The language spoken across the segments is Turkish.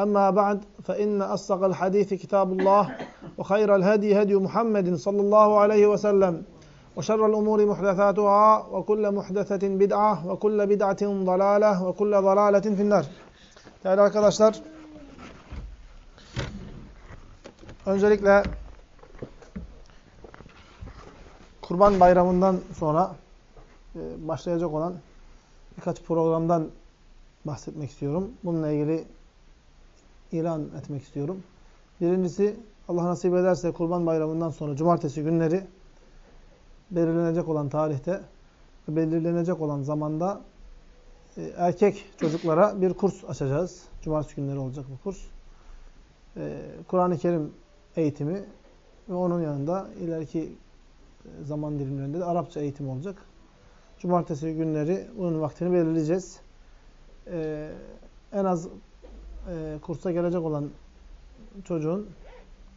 أما بعد فإن أصدق الحديث كتاب الله وخير الهدي هدي محمد صلى الله عليه وسلم وشر الأمور محدثاتها وكل محدثة بدعة وكل بدعة ضلالة وكل ضلالة في النار Değerli arkadaşlar, öncelikle Kurban Bayramı'ndan sonra e, başlayacak olan birkaç programdan bahsetmek istiyorum. Bununla ilgili ilan etmek istiyorum. Birincisi Allah nasip ederse Kurban Bayramı'ndan sonra cumartesi günleri belirlenecek olan tarihte belirlenecek olan zamanda e, erkek çocuklara bir kurs açacağız. Cumartesi günleri olacak bu kurs. E, Kur'an-ı Kerim eğitimi ve onun yanında ileriki zaman dilimlerinde de Arapça eğitim olacak. Cumartesi günleri bunun vaktini belirleyeceğiz. Ee, en az e, kursa gelecek olan çocuğun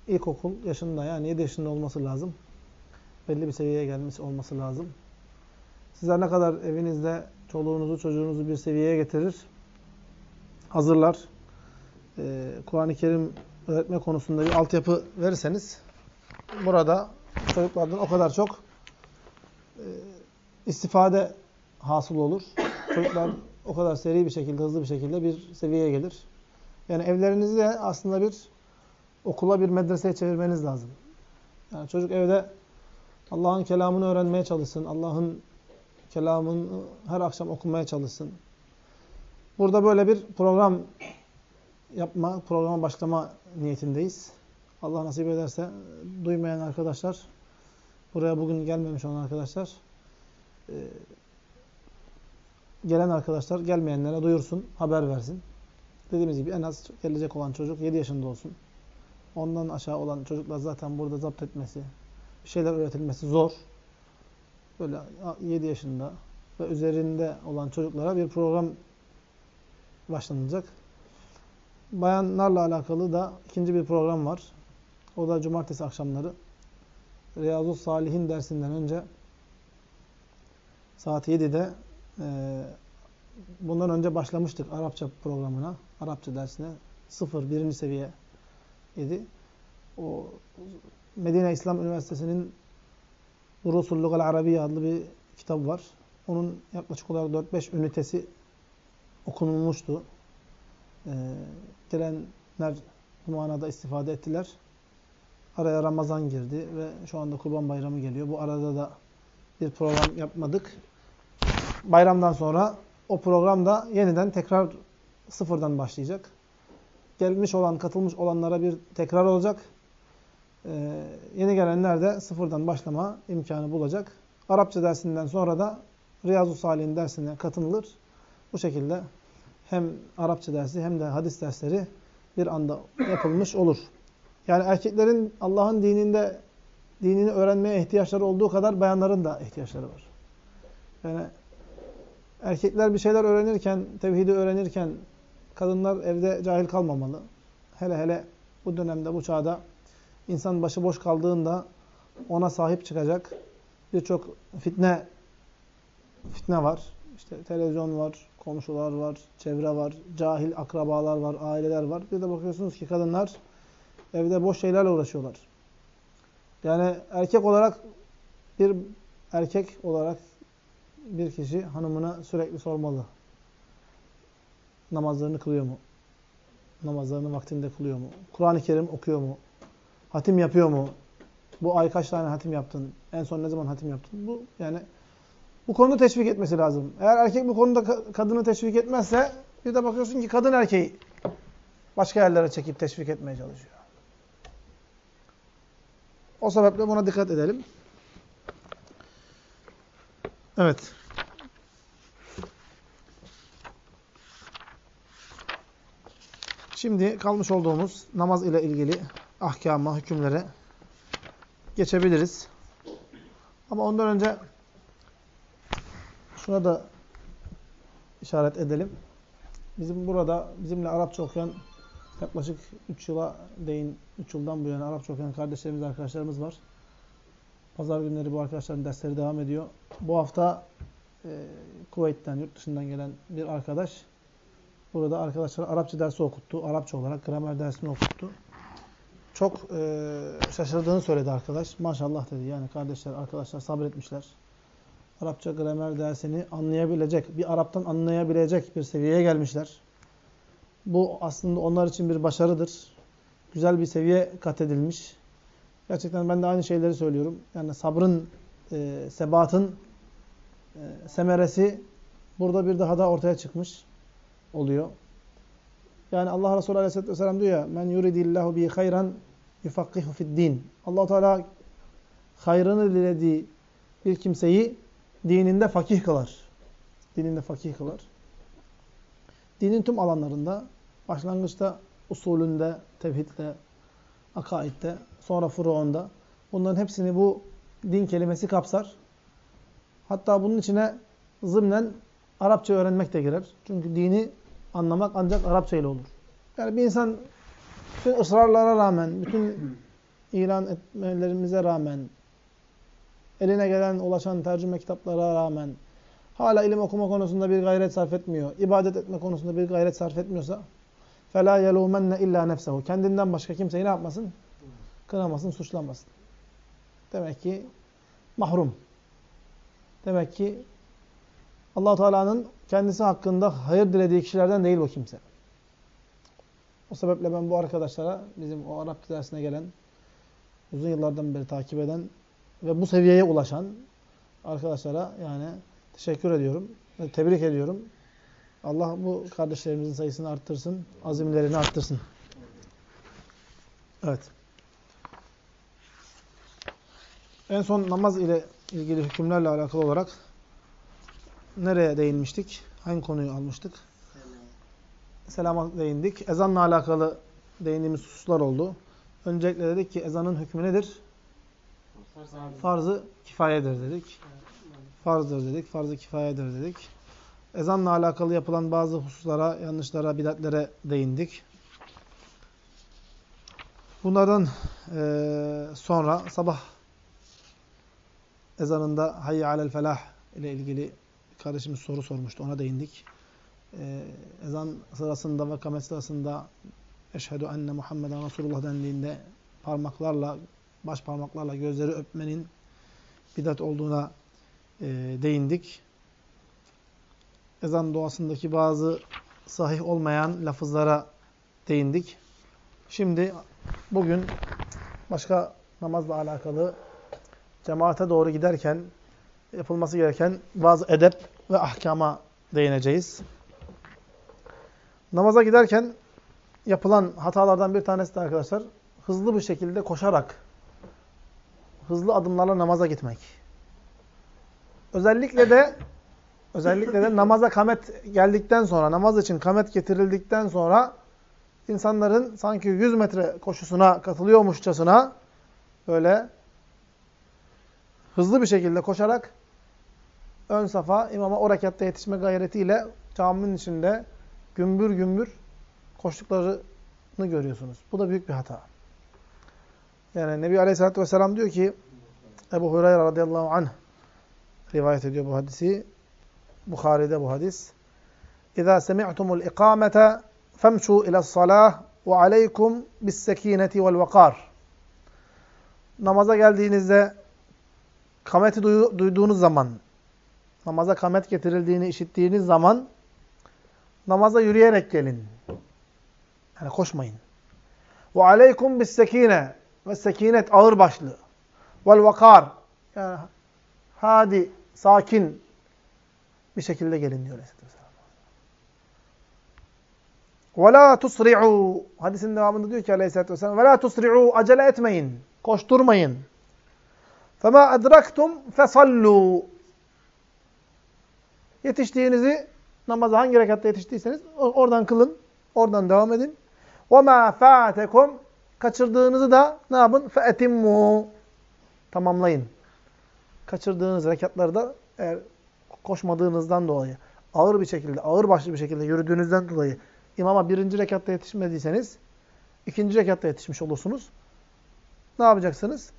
ilkokul yaşında yani 7 yaşında olması lazım. Belli bir seviyeye gelmesi olması lazım. Sizler ne kadar evinizde çoluğunuzu çocuğunuzu bir seviyeye getirir, hazırlar, e, Kur'an-ı Kerim öğretme konusunda bir altyapı verirseniz burada çocuklardan o kadar çok e, istifade hasıl olur. Çocuklar o kadar seri bir şekilde, hızlı bir şekilde bir seviyeye gelir. Yani evlerinizi de aslında bir okula, bir medreseye çevirmeniz lazım. Yani çocuk evde Allah'ın kelamını öğrenmeye çalışsın. Allah'ın kelamını her akşam okumaya çalışsın. Burada böyle bir program yapma, programa başlama niyetindeyiz. Allah nasip ederse duymayan arkadaşlar, buraya bugün gelmemiş olan arkadaşlar, e, gelen arkadaşlar gelmeyenlere duyursun, haber versin. Dediğimiz gibi en az gelecek olan çocuk 7 yaşında olsun. Ondan aşağı olan çocuklar zaten burada zapt etmesi, bir şeyler öğretilmesi zor. Böyle 7 yaşında ve üzerinde olan çocuklara bir program başlanacak. Bayanlarla alakalı da ikinci bir program var. O da cumartesi akşamları. Riyazu Salihin dersinden önce saat 7'de e, bundan önce başlamıştık Arapça programına, Arapça dersine. Sıfır, birinci seviye idi. O Medine İslam Üniversitesi'nin Durusul Lugal Arabiye adlı bir kitap var. Onun yaklaşık olarak 4-5 ünitesi okunulmuştu. Ee, gelenler bu manada istifade ettiler. Araya Ramazan girdi ve şu anda Kurban Bayramı geliyor. Bu arada da bir program yapmadık. Bayramdan sonra o program da yeniden tekrar sıfırdan başlayacak. Gelmiş olan, katılmış olanlara bir tekrar olacak. Ee, yeni gelenler de sıfırdan başlama imkanı bulacak. Arapça dersinden sonra da Riyazu Salih'in dersine katılır. Bu şekilde hem Arapça dersi hem de hadis dersleri bir anda yapılmış olur. Yani erkeklerin Allah'ın dininde dinini öğrenmeye ihtiyaçları olduğu kadar bayanların da ihtiyaçları var. Yani erkekler bir şeyler öğrenirken, tevhidi öğrenirken kadınlar evde cahil kalmamalı. Hele hele bu dönemde, bu çağda insan başıboş kaldığında ona sahip çıkacak birçok fitne fitne var. İşte televizyon var, komşular var, çevre var, cahil akrabalar var, aileler var. Bir de bakıyorsunuz ki kadınlar evde boş şeylerle uğraşıyorlar. Yani erkek olarak bir erkek olarak bir kişi hanımına sürekli sormalı. Namazlarını kılıyor mu? Namazlarını vaktinde kılıyor mu? Kur'an-ı Kerim okuyor mu? Hatim yapıyor mu? Bu ay kaç tane hatim yaptın? En son ne zaman hatim yaptın? Bu yani bu konuda teşvik etmesi lazım. Eğer erkek bu konuda kadını teşvik etmezse bir de bakıyorsun ki kadın erkeği başka yerlere çekip teşvik etmeye çalışıyor. O sebeple buna dikkat edelim. Evet. Şimdi kalmış olduğumuz namaz ile ilgili ahkama, hükümlere geçebiliriz. Ama ondan önce şuna da işaret edelim. Bizim burada bizimle Arapça okuyan yaklaşık 3 yıla değin 3 yıldan bu yana Arapça okuyan kardeşlerimiz, arkadaşlarımız var. Pazar günleri bu arkadaşların dersleri devam ediyor. Bu hafta e, Kuveyt'ten, yurt dışından gelen bir arkadaş burada arkadaşlara Arapça dersi okuttu. Arapça olarak gramer dersini okuttu. Çok e, şaşırdığını söyledi arkadaş. Maşallah dedi. Yani kardeşler, arkadaşlar sabretmişler. Arapça gramer dersini anlayabilecek, bir Arap'tan anlayabilecek bir seviyeye gelmişler. Bu aslında onlar için bir başarıdır. Güzel bir seviye kat edilmiş. Gerçekten ben de aynı şeyleri söylüyorum. Yani sabrın, e, sebatın e, semeresi burada bir daha da ortaya çıkmış oluyor. Yani Allah Resulü Aleyhisselatü Vesselam diyor ya men yuridillahu bi hayran yufakkihu fid din. Allah Teala hayrını dilediği bir kimseyi dininde fakih kılar. Dininde fakih kılar. Dinin tüm alanlarında başlangıçta usulünde, tevhidde, akaidde, sonra furuunda bunların hepsini bu din kelimesi kapsar. Hatta bunun içine zımnen Arapça öğrenmek de girer. Çünkü dini anlamak ancak Arapça ile olur. Yani bir insan bütün ısrarlara rağmen, bütün ilan etmelerimize rağmen, eline gelen, ulaşan tercüme kitaplara rağmen hala ilim okuma konusunda bir gayret sarf etmiyor, ibadet etme konusunda bir gayret sarf etmiyorsa فَلَا يَلُومَنَّ illa nefsehu. Kendinden başka kimseyi ne yapmasın? Kınamasın, suçlamasın. Demek ki mahrum. Demek ki allah Teala'nın kendisi hakkında hayır dilediği kişilerden değil bu kimse. O sebeple ben bu arkadaşlara, bizim o Arap dersine gelen, uzun yıllardan beri takip eden ve bu seviyeye ulaşan arkadaşlara yani teşekkür ediyorum. Ve tebrik ediyorum. Allah bu kardeşlerimizin sayısını arttırsın, azimlerini arttırsın. Evet. En son namaz ile ilgili hükümlerle alakalı olarak nereye değinmiştik? Hangi konuyu almıştık? Selama değindik. Ezanla alakalı değindiğimiz hususlar oldu. Öncelikle dedik ki ezanın hükmü nedir? Farzı kifayedir dedik. Farzdır dedik. Farzı kifayedir dedik. Ezanla alakalı yapılan bazı hususlara, yanlışlara, bidatlere değindik. Bunlardan e, sonra sabah ezanında hayy alel felah ile ilgili kardeşimiz soru sormuştu. Ona değindik. Ee, ezan sırasında ve kamet sırasında eşhedü enne Muhammeden Resulullah dendiğinde parmaklarla, baş parmaklarla gözleri öpmenin bidat olduğuna e, değindik. Ezan duasındaki bazı sahih olmayan lafızlara değindik. Şimdi bugün başka namazla alakalı cemaate doğru giderken yapılması gereken bazı edep ve ahkama değineceğiz. Namaza giderken yapılan hatalardan bir tanesi de arkadaşlar hızlı bir şekilde koşarak hızlı adımlarla namaza gitmek. Özellikle de özellikle de namaza kamet geldikten sonra, namaz için kamet getirildikten sonra insanların sanki 100 metre koşusuna katılıyormuşçasına böyle hızlı bir şekilde koşarak ön safa imama o rekatta yetişme gayretiyle caminin içinde gümbür gümbür koştuklarını görüyorsunuz. Bu da büyük bir hata. Yani Nebi Aleyhisselatü Vesselam diyor ki Ebu Hureyre radıyallahu anh rivayet ediyor bu hadisi. Bukhari'de bu hadis. Femşu ila salah ve aleykum bis sekineti vel vakar. Namaza geldiğinizde kameti duyduğunuz zaman namaza kamet getirildiğini işittiğiniz zaman namaza yürüyerek gelin. Yani koşmayın. Ve aleykum bis sekine. ve sekinet ağır başlı. Vel vakar yani hadi, sakin bir şekilde gelin diyor Aleyhisselatü Vesselam. وَلَا تُسْرِعُوا Hadisin devamında diyor ki Aleyhisselatü Vesselam وَلَا تُسْرِعُوا Acele etmeyin. Koşturmayın. فَمَا أَدْرَكْتُمْ فَصَلُّوا Yetiştiğinizi, namaza hangi rekatta yetiştiyseniz oradan kılın. Oradan devam edin. وَمَا فَاتَكُمْ Kaçırdığınızı da ne yapın? فَاَتِمُّوا Tamamlayın. Kaçırdığınız rekatları da eğer koşmadığınızdan dolayı, ağır bir şekilde, ağır başlı bir şekilde yürüdüğünüzden dolayı imama birinci rekatta yetişmediyseniz, ikinci rekatta yetişmiş olursunuz. Ne yapacaksınız?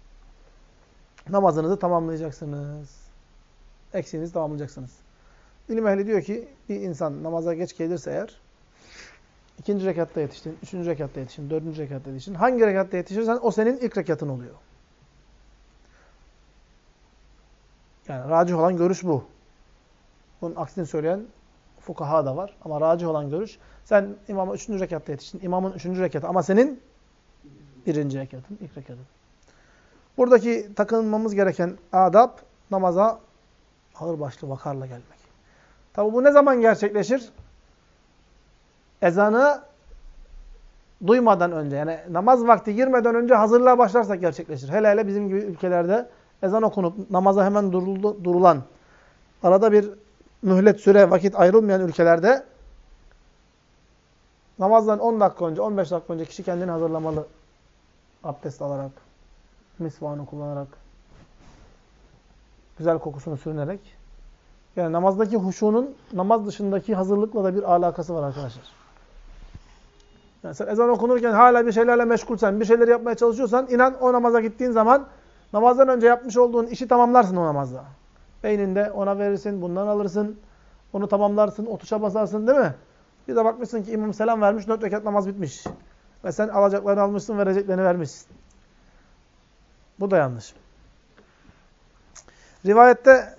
Namazınızı tamamlayacaksınız. Eksiğinizi tamamlayacaksınız. İlim ehli diyor ki, bir insan namaza geç gelirse eğer, ikinci rekatta yetiştin, üçüncü rekatta yetiştin, dördüncü rekatta yetiştin. Hangi rekatta yetişirsen o senin ilk rekatın oluyor. Yani racih olan görüş bu. Bunun aksini söyleyen fukaha da var. Ama racih olan görüş, sen imama üçüncü rekatta yetiştin. İmamın üçüncü rekatı ama senin birinci rekatın, ilk rekatın. Buradaki takınmamız gereken adab, namaza ağır başlı vakarla gelmek. Tabi bu ne zaman gerçekleşir? Ezanı duymadan önce, yani namaz vakti girmeden önce hazırlığa başlarsak gerçekleşir. Hele hele bizim gibi ülkelerde ezan okunup namaza hemen duruldu, durulan, arada bir mühlet süre, vakit ayrılmayan ülkelerde namazdan 10 dakika önce, 15 dakika önce kişi kendini hazırlamalı. Abdest alarak, misvanı kullanarak, güzel kokusunu sürünerek. Yani namazdaki huşunun namaz dışındaki hazırlıkla da bir alakası var arkadaşlar. Yani sen ezan okunurken hala bir şeylerle meşgulsen, bir şeyler yapmaya çalışıyorsan inan o namaza gittiğin zaman namazdan önce yapmış olduğun işi tamamlarsın o namazda. Beyninde ona verirsin, bundan alırsın, onu tamamlarsın, o tuşa basarsın değil mi? Bir de bakmışsın ki imam selam vermiş, dört rekat namaz bitmiş. Ve sen alacaklarını almışsın, vereceklerini vermişsin. Bu da yanlış. Rivayette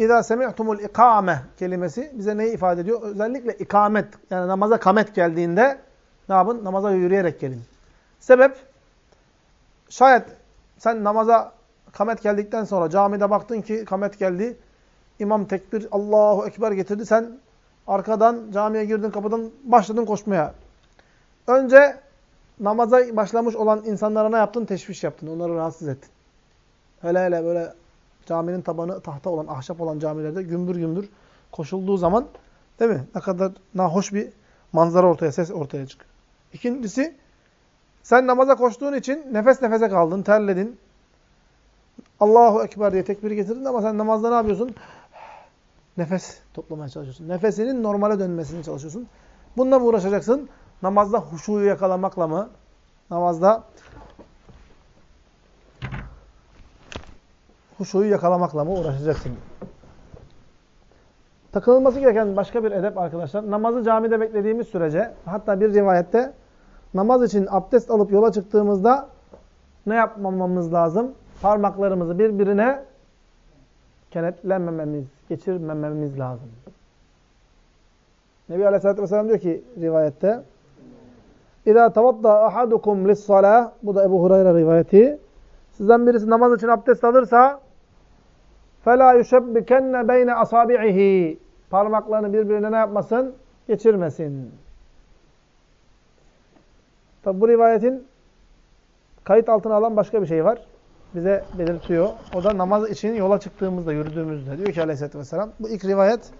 İzâ semi'tumul ikame kelimesi bize neyi ifade ediyor? Özellikle ikamet, yani namaza kamet geldiğinde ne yapın? Namaza yürüyerek gelin. Sebep, şayet sen namaza kamet geldikten sonra camide baktın ki kamet geldi. İmam tekbir Allahu Ekber getirdi. Sen arkadan camiye girdin kapıdan başladın koşmaya. Önce namaza başlamış olan insanlara ne yaptın? Teşviş yaptın. Onları rahatsız ettin. Hele hele böyle caminin tabanı tahta olan, ahşap olan camilerde gümbür gümbür koşulduğu zaman değil mi? Ne kadar nahoş bir manzara ortaya, ses ortaya çıkıyor. İkincisi, sen namaza koştuğun için nefes nefese kaldın, terledin. Allahu Ekber diye tekbir getirdin ama sen namazda ne yapıyorsun? Nefes toplamaya çalışıyorsun. Nefesinin normale dönmesini çalışıyorsun. Bununla mı uğraşacaksın? Namazda huşuyu yakalamakla mı? Namazda huşuyu yakalamakla mı uğraşacaksın? Takılması gereken başka bir edep arkadaşlar. Namazı camide beklediğimiz sürece, hatta bir rivayette namaz için abdest alıp yola çıktığımızda ne yapmamamız lazım? Parmaklarımızı birbirine kenetlemememiz, geçirmememiz lazım. Nebi Aleyhisselatü Vesselam diyor ki rivayette İzâ tavadda ahadukum lissalâh Bu da Ebu Hurayra rivayeti. Sizden birisi namaz için abdest alırsa فَلَا يُشَبِّكَنَّ بَيْنَ أَصَابِعِهِ Parmaklarını birbirine ne yapmasın? Geçirmesin. Tabi bu rivayetin kayıt altına alan başka bir şey var. Bize belirtiyor. O da namaz için yola çıktığımızda, yürüdüğümüzde. Diyor ki aleyhissalatü vesselam. Bu ilk rivayet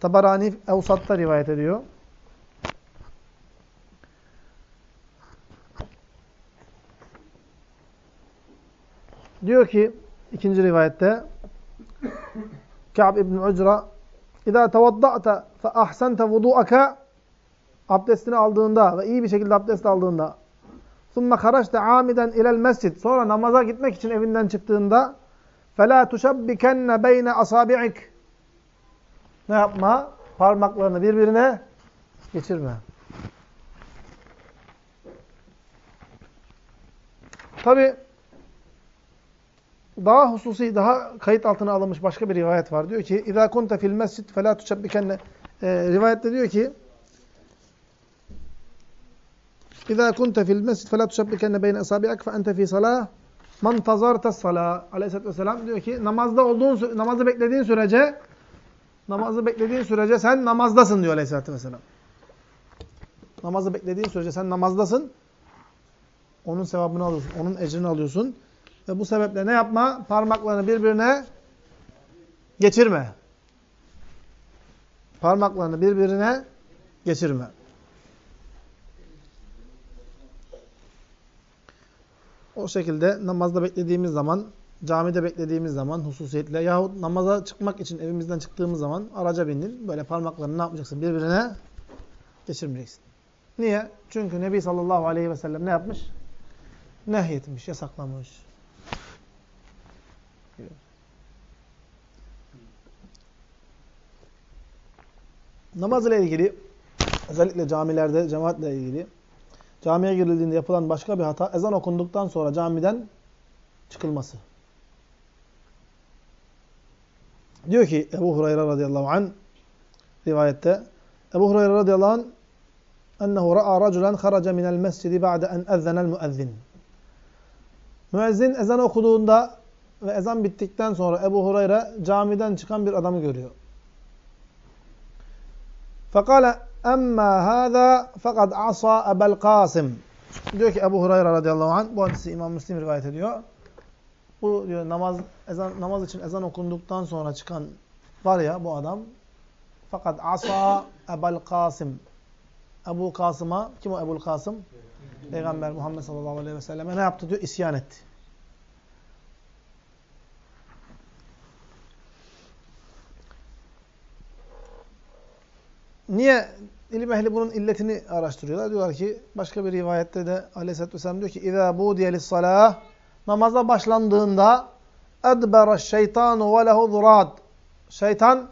Tabarani Evsat'ta rivayet ediyor. Diyor ki ikinci rivayette Ka'b ibn Ucra İzâ tevadda'te fe ahsente vudu'aka abdestini aldığında ve iyi bir şekilde abdest aldığında ثُمَّ خَرَجْتَ عَامِدًا اِلَى الْمَسْجِدِ Sonra namaza gitmek için evinden çıktığında فَلَا تُشَبِّكَنَّ بَيْنَ أَصَابِعِكَ Ne yapma? Parmaklarını birbirine geçirme. Tabi daha hususi, daha kayıt altına alınmış başka bir rivayet var. Diyor ki, اِذَا كُنْتَ فِي الْمَسْجِدِ فَلَا تُشَبِّكَنَّ e, Rivayette diyor ki, İza kunte fil mescid fela tuşabbikenne beyne esabi'ak fe ente fi salah man tazarta salah. Aleyhisselatü vesselam diyor ki namazda olduğun namazı beklediğin sürece namazı beklediğin sürece sen namazdasın diyor Aleyhisselatü vesselam. Namazı beklediğin sürece sen namazdasın. Onun sevabını alıyorsun. Onun ecrini alıyorsun. Ve bu sebeple ne yapma? Parmaklarını birbirine geçirme. Parmaklarını birbirine geçirme. O şekilde namazda beklediğimiz zaman, camide beklediğimiz zaman hususiyetle yahut namaza çıkmak için evimizden çıktığımız zaman araca bindin. Böyle parmaklarını ne yapacaksın? Birbirine geçirmeyeceksin. Niye? Çünkü Nebi sallallahu aleyhi ve sellem ne yapmış? Nehyetmiş, yasaklamış. Namaz ile ilgili özellikle camilerde cemaatle ilgili camiye girildiğinde yapılan başka bir hata ezan okunduktan sonra camiden çıkılması. Diyor ki Ebu Hureyre radıyallahu an rivayette Ebu Hureyre radıyallahu an ennehu ra'a raculen kharaca minel mescidi ba'de en ezzenel müezzin. Müezzin ezan okuduğunda ve ezan bittikten sonra Ebu Hureyre camiden çıkan bir adamı görüyor. Fekale emma hâzâ fekad asa ebel Kasım. Diyor ki Ebu Hureyre radıyallahu anh, bu hadisi İmam Müslim rivayet ediyor. Bu diyor namaz ezan namaz için ezan okunduktan sonra çıkan var ya bu adam fakat asa ebel Kasım. Ebu Kasım'a kim o Ebu Kasım? Peygamber Muhammed sallallahu aleyhi ve selleme ne yaptı diyor? İsyan etti. Niye ilim ehli bunun illetini araştırıyorlar? Diyorlar ki başka bir rivayette de Aleyhisselatü Vesselam diyor ki اِذَا بُودِيَ لِلصَّلَاةِ Namaza başlandığında اَدْبَرَ الشَّيْطَانُ وَلَهُ ذُرَادٍ Şeytan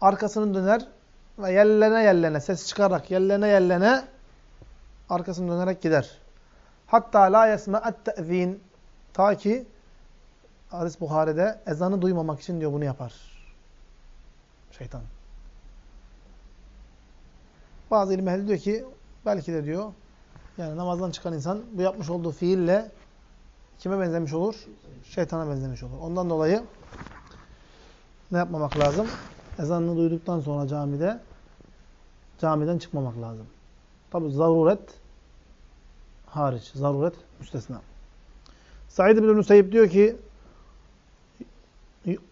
arkasını döner ve yellene yellene, ses çıkarak yellene yellene arkasını dönerek gider. Hatta la yesme'et te'zin ta ki Hadis Buhari'de ezanı duymamak için diyor bunu yapar. Şeytan. Bazı ilim ehli diyor ki belki de diyor yani namazdan çıkan insan bu yapmış olduğu fiille kime benzemiş olur? Şeytana benzemiş olur. Ondan dolayı ne yapmamak lazım? Ezanını duyduktan sonra camide camiden çıkmamak lazım. Tabi zaruret hariç. Zaruret müstesna. Said bin Müseyyip diyor ki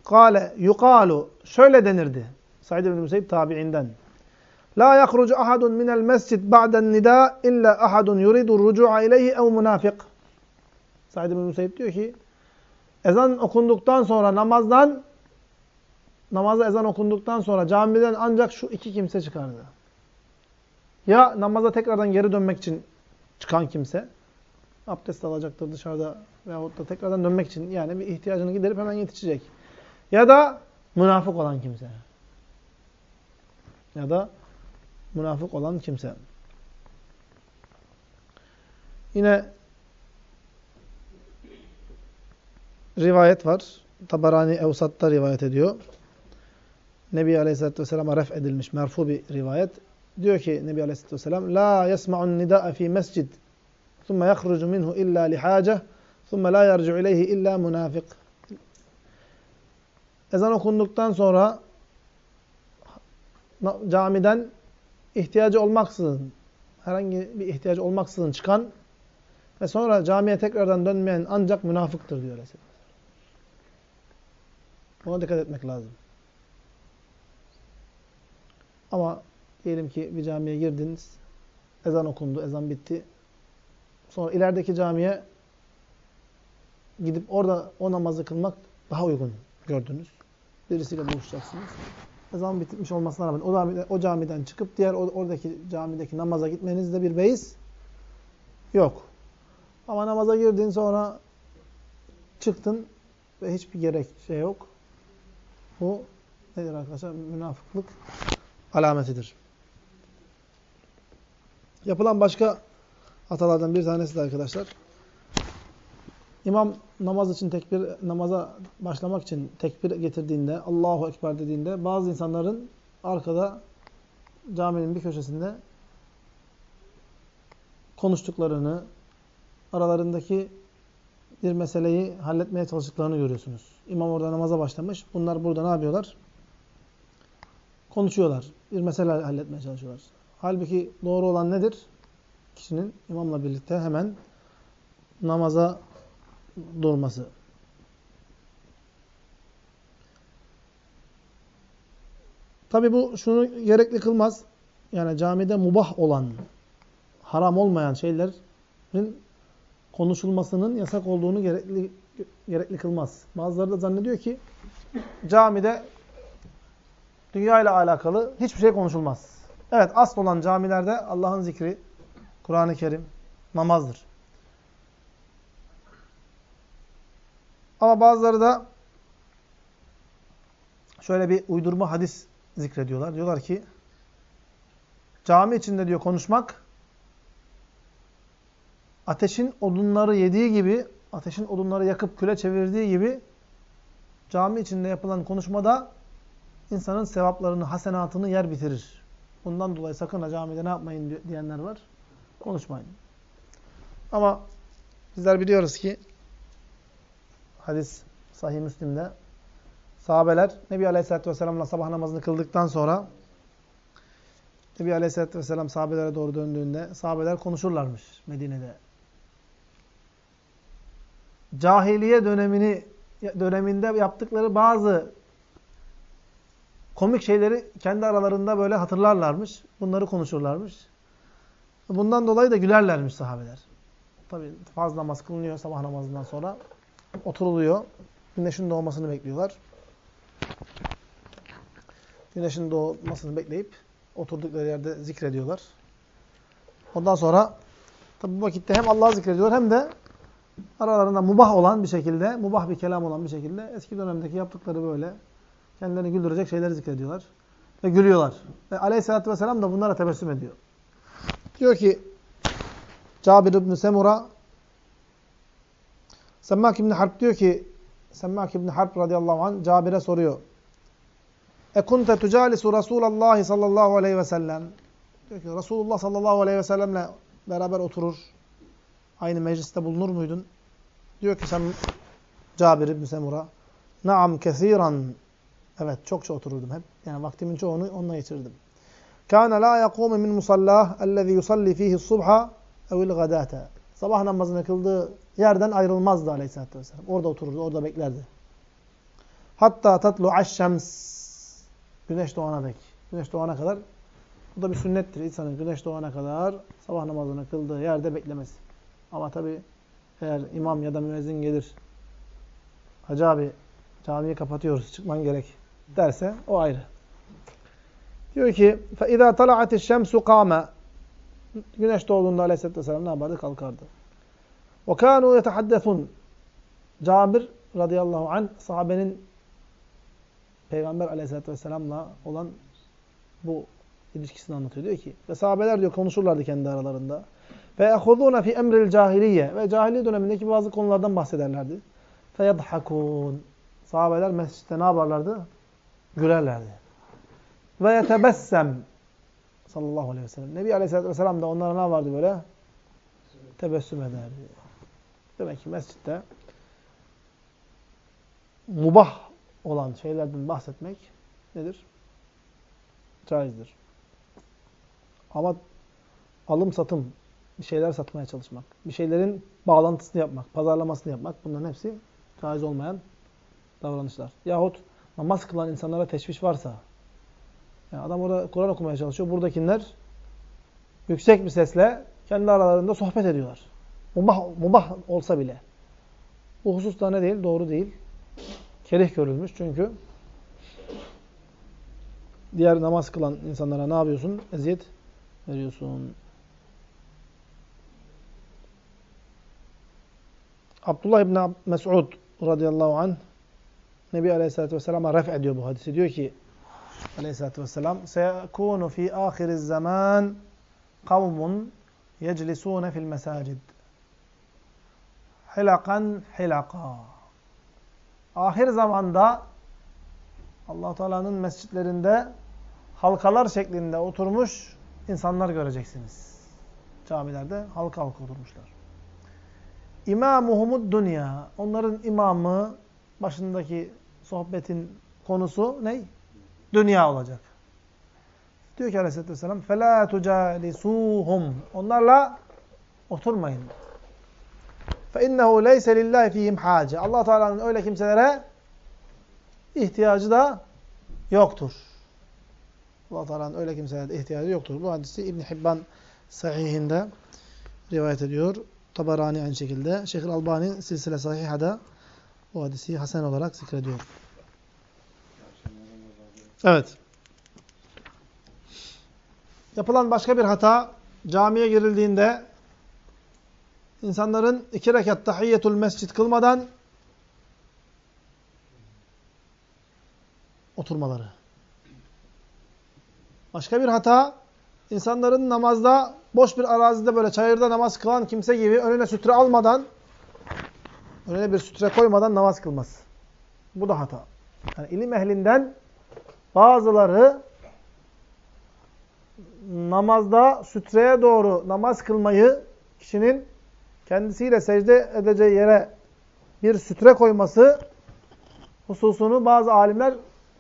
Kale yukalu şöyle denirdi. Said bin Müseyyip tabiinden. La yahrucu ahadun minel mescid ba'den nida illa ahadun yuridu rucu'a ileyhi ev münafik. Said bin Müseyyip diyor ki ezan okunduktan sonra namazdan namazda ezan okunduktan sonra camiden ancak şu iki kimse çıkardı. Ya namaza tekrardan geri dönmek için çıkan kimse abdest alacaktır dışarıda veyahut da tekrardan dönmek için yani bir ihtiyacını giderip hemen yetişecek. Ya da münafık olan kimse. Ya da münafık olan kimse. Yine rivayet var. Tabarani Evsat'ta rivayet ediyor. Nebi Aleyhisselatü Vesselam'a ref edilmiş merfu bir rivayet. Diyor ki Nebi Aleyhisselatü Vesselam La yesma'un nida'a fi mescid ثُمَّ يَخْرُجُ مِنْهُ إِلَّا لِحَاجَةٍ ثُمَّ لَا يَرْجُعُ إِلَيْهِ إِلَّا مُنَافِقٍ Ezan okunduktan sonra camiden ihtiyacı olmaksızın, herhangi bir ihtiyacı olmaksızın çıkan ve sonra camiye tekrardan dönmeyen ancak münafıktır diyor Resulullah. Buna dikkat etmek lazım. Ama diyelim ki bir camiye girdiniz, ezan okundu, ezan bitti. Sonra ilerideki camiye gidip orada o namazı kılmak daha uygun gördünüz. Birisiyle buluşacaksınız ezan bitmiş olmasına rağmen o camiden, o camiden çıkıp diğer oradaki camideki namaza gitmenizde bir beis yok. Ama namaza girdin sonra çıktın ve hiçbir gerekçe yok. Bu nedir arkadaşlar? Münafıklık alametidir. Yapılan başka hatalardan bir tanesi de arkadaşlar İmam namaz için tekbir, namaza başlamak için tekbir getirdiğinde, Allahu Ekber dediğinde bazı insanların arkada caminin bir köşesinde konuştuklarını, aralarındaki bir meseleyi halletmeye çalıştıklarını görüyorsunuz. İmam orada namaza başlamış. Bunlar burada ne yapıyorlar? Konuşuyorlar. Bir mesele halletmeye çalışıyorlar. Halbuki doğru olan nedir? Kişinin imamla birlikte hemen namaza durması. Tabi bu şunu gerekli kılmaz. Yani camide mubah olan, haram olmayan şeylerin konuşulmasının yasak olduğunu gerekli, gerekli kılmaz. Bazıları da zannediyor ki camide dünya ile alakalı hiçbir şey konuşulmaz. Evet asıl olan camilerde Allah'ın zikri, Kur'an-ı Kerim, namazdır. Ama bazıları da şöyle bir uydurma hadis zikrediyorlar. Diyorlar ki cami içinde diyor konuşmak ateşin odunları yediği gibi, ateşin odunları yakıp küle çevirdiği gibi cami içinde yapılan konuşmada insanın sevaplarını, hasenatını yer bitirir. Bundan dolayı sakın ha camide ne yapmayın diyenler var. Konuşmayın. Ama bizler biliyoruz ki hadis sahih Müslim'de sahabeler Nebi Aleyhisselatü Vesselam'la sabah namazını kıldıktan sonra Nebi Aleyhisselatü Vesselam sahabelere doğru döndüğünde sahabeler konuşurlarmış Medine'de. Cahiliye dönemini döneminde yaptıkları bazı komik şeyleri kendi aralarında böyle hatırlarlarmış. Bunları konuşurlarmış. Bundan dolayı da gülerlermiş sahabeler. Tabi fazla namaz kılınıyor sabah namazından sonra. Oturuluyor. Güneşin doğmasını bekliyorlar. Güneşin doğmasını bekleyip oturdukları yerde zikrediyorlar. Ondan sonra tabi bu vakitte hem Allah'ı zikrediyorlar hem de aralarında mubah olan bir şekilde, mubah bir kelam olan bir şekilde eski dönemdeki yaptıkları böyle kendilerini güldürecek şeyleri zikrediyorlar. Ve gülüyorlar. Ve aleyhissalatü vesselam da bunlara tebessüm ediyor. Diyor ki Cabir İbni Semura Semmak İbni Harp diyor ki Semmak İbni Harp radıyallahu anh Cabir'e soruyor. E kunte tucalisu Resulallah sallallahu aleyhi ve sellem. Diyor ki Resulullah sallallahu aleyhi ve sellemle beraber oturur. Aynı mecliste bulunur muydun? Diyor ki sen Cabir İbni Semura Naam kesiran. Evet çokça otururdum hep. Yani vaktimin çoğunu onunla geçirdim. Kana la yakumu min musallah ellezî yusalli fihi subha evil gadâte Sabah namazını kıldığı yerden ayrılmazdı aleyhissalatü vesselam. Orada otururdu, orada beklerdi. Hatta tatlu aşşems. Güneş doğana dek. Güneş doğana kadar. Bu da bir sünnettir. İnsanın güneş doğana kadar sabah namazını kıldığı yerde beklemesi. Ama tabi eğer imam ya da müezzin gelir. Hacı abi camiyi kapatıyoruz, çıkman gerek derse o ayrı. Diyor ki فَاِذَا طَلَعَتِ الشَّمْسُ قَامَ Güneş doğduğunda aleyhisselatü vesselam ne yapardı? Kalkardı. وَكَانُوا يَتَحَدَّثُونَ Cabir radıyallahu anh sahabenin Peygamber aleyhisselatü vesselamla olan bu ilişkisini anlatıyor. Diyor ki ve sahabeler diyor konuşurlardı kendi aralarında. Ve yahuduna fi emril cahiliye ve cahiliye dönemindeki bazı konulardan bahsederlerdi. Feyadhakun. Sahabeler mescitte ne yaparlardı? Gülerlerdi. Ve yetebessem sallallahu aleyhi ve sellem. Nebi aleyhisselatü vesselam da onlara ne vardı böyle? Tebessüm ederdi. Demek ki mescitte mubah olan şeylerden bahsetmek nedir? Caizdir. Ama alım satım, bir şeyler satmaya çalışmak, bir şeylerin bağlantısını yapmak, pazarlamasını yapmak bunların hepsi caiz olmayan davranışlar. Yahut namaz kılan insanlara teşviş varsa, yani adam orada Kur'an okumaya çalışıyor. Buradakiler yüksek bir sesle kendi aralarında sohbet ediyorlar. Mubah, mubah olsa bile. Bu hususta ne değil? Doğru değil. Kerih görülmüş çünkü diğer namaz kılan insanlara ne yapıyorsun? Eziyet veriyorsun. Abdullah İbni Mes'ud radıyallahu anh Nebi Aleyhisselatü Vesselam'a ref ediyor bu hadisi. Diyor ki aleyhissalatü vesselam seyekûnu fî âhiriz zaman kavmun yeclisûne fil mesacid hilakan hilaka ahir zamanda allah Teala'nın mescitlerinde halkalar şeklinde oturmuş insanlar göreceksiniz. Camilerde halka halka oturmuşlar. İmamuhumud dünya. Onların imamı, başındaki sohbetin konusu ne? Dünya olacak. Diyor ki aleyhissalatü vesselam فَلَا تُجَالِسُوهُمْ Onlarla oturmayın. فَاِنَّهُ لَيْسَ لِلّٰهِ ف۪يهِمْ حَاجَ allah Teala'nın öyle kimselere ihtiyacı da yoktur. allah Teala'nın öyle kimselere ihtiyacı yoktur. Bu hadisi İbn Hibban sahihinde rivayet ediyor. Tabarani aynı şekilde. Şeyh Albani silsile sahihada bu hadisi Hasan olarak zikrediyor. Evet. Yapılan başka bir hata camiye girildiğinde insanların iki rekat tahiyyetul mescid kılmadan oturmaları. Başka bir hata insanların namazda boş bir arazide böyle çayırda namaz kılan kimse gibi önüne sütre almadan önüne bir sütre koymadan namaz kılması. Bu da hata. Yani ilim ehlinden bazıları namazda sütreye doğru namaz kılmayı kişinin kendisiyle secde edeceği yere bir sütre koyması hususunu bazı alimler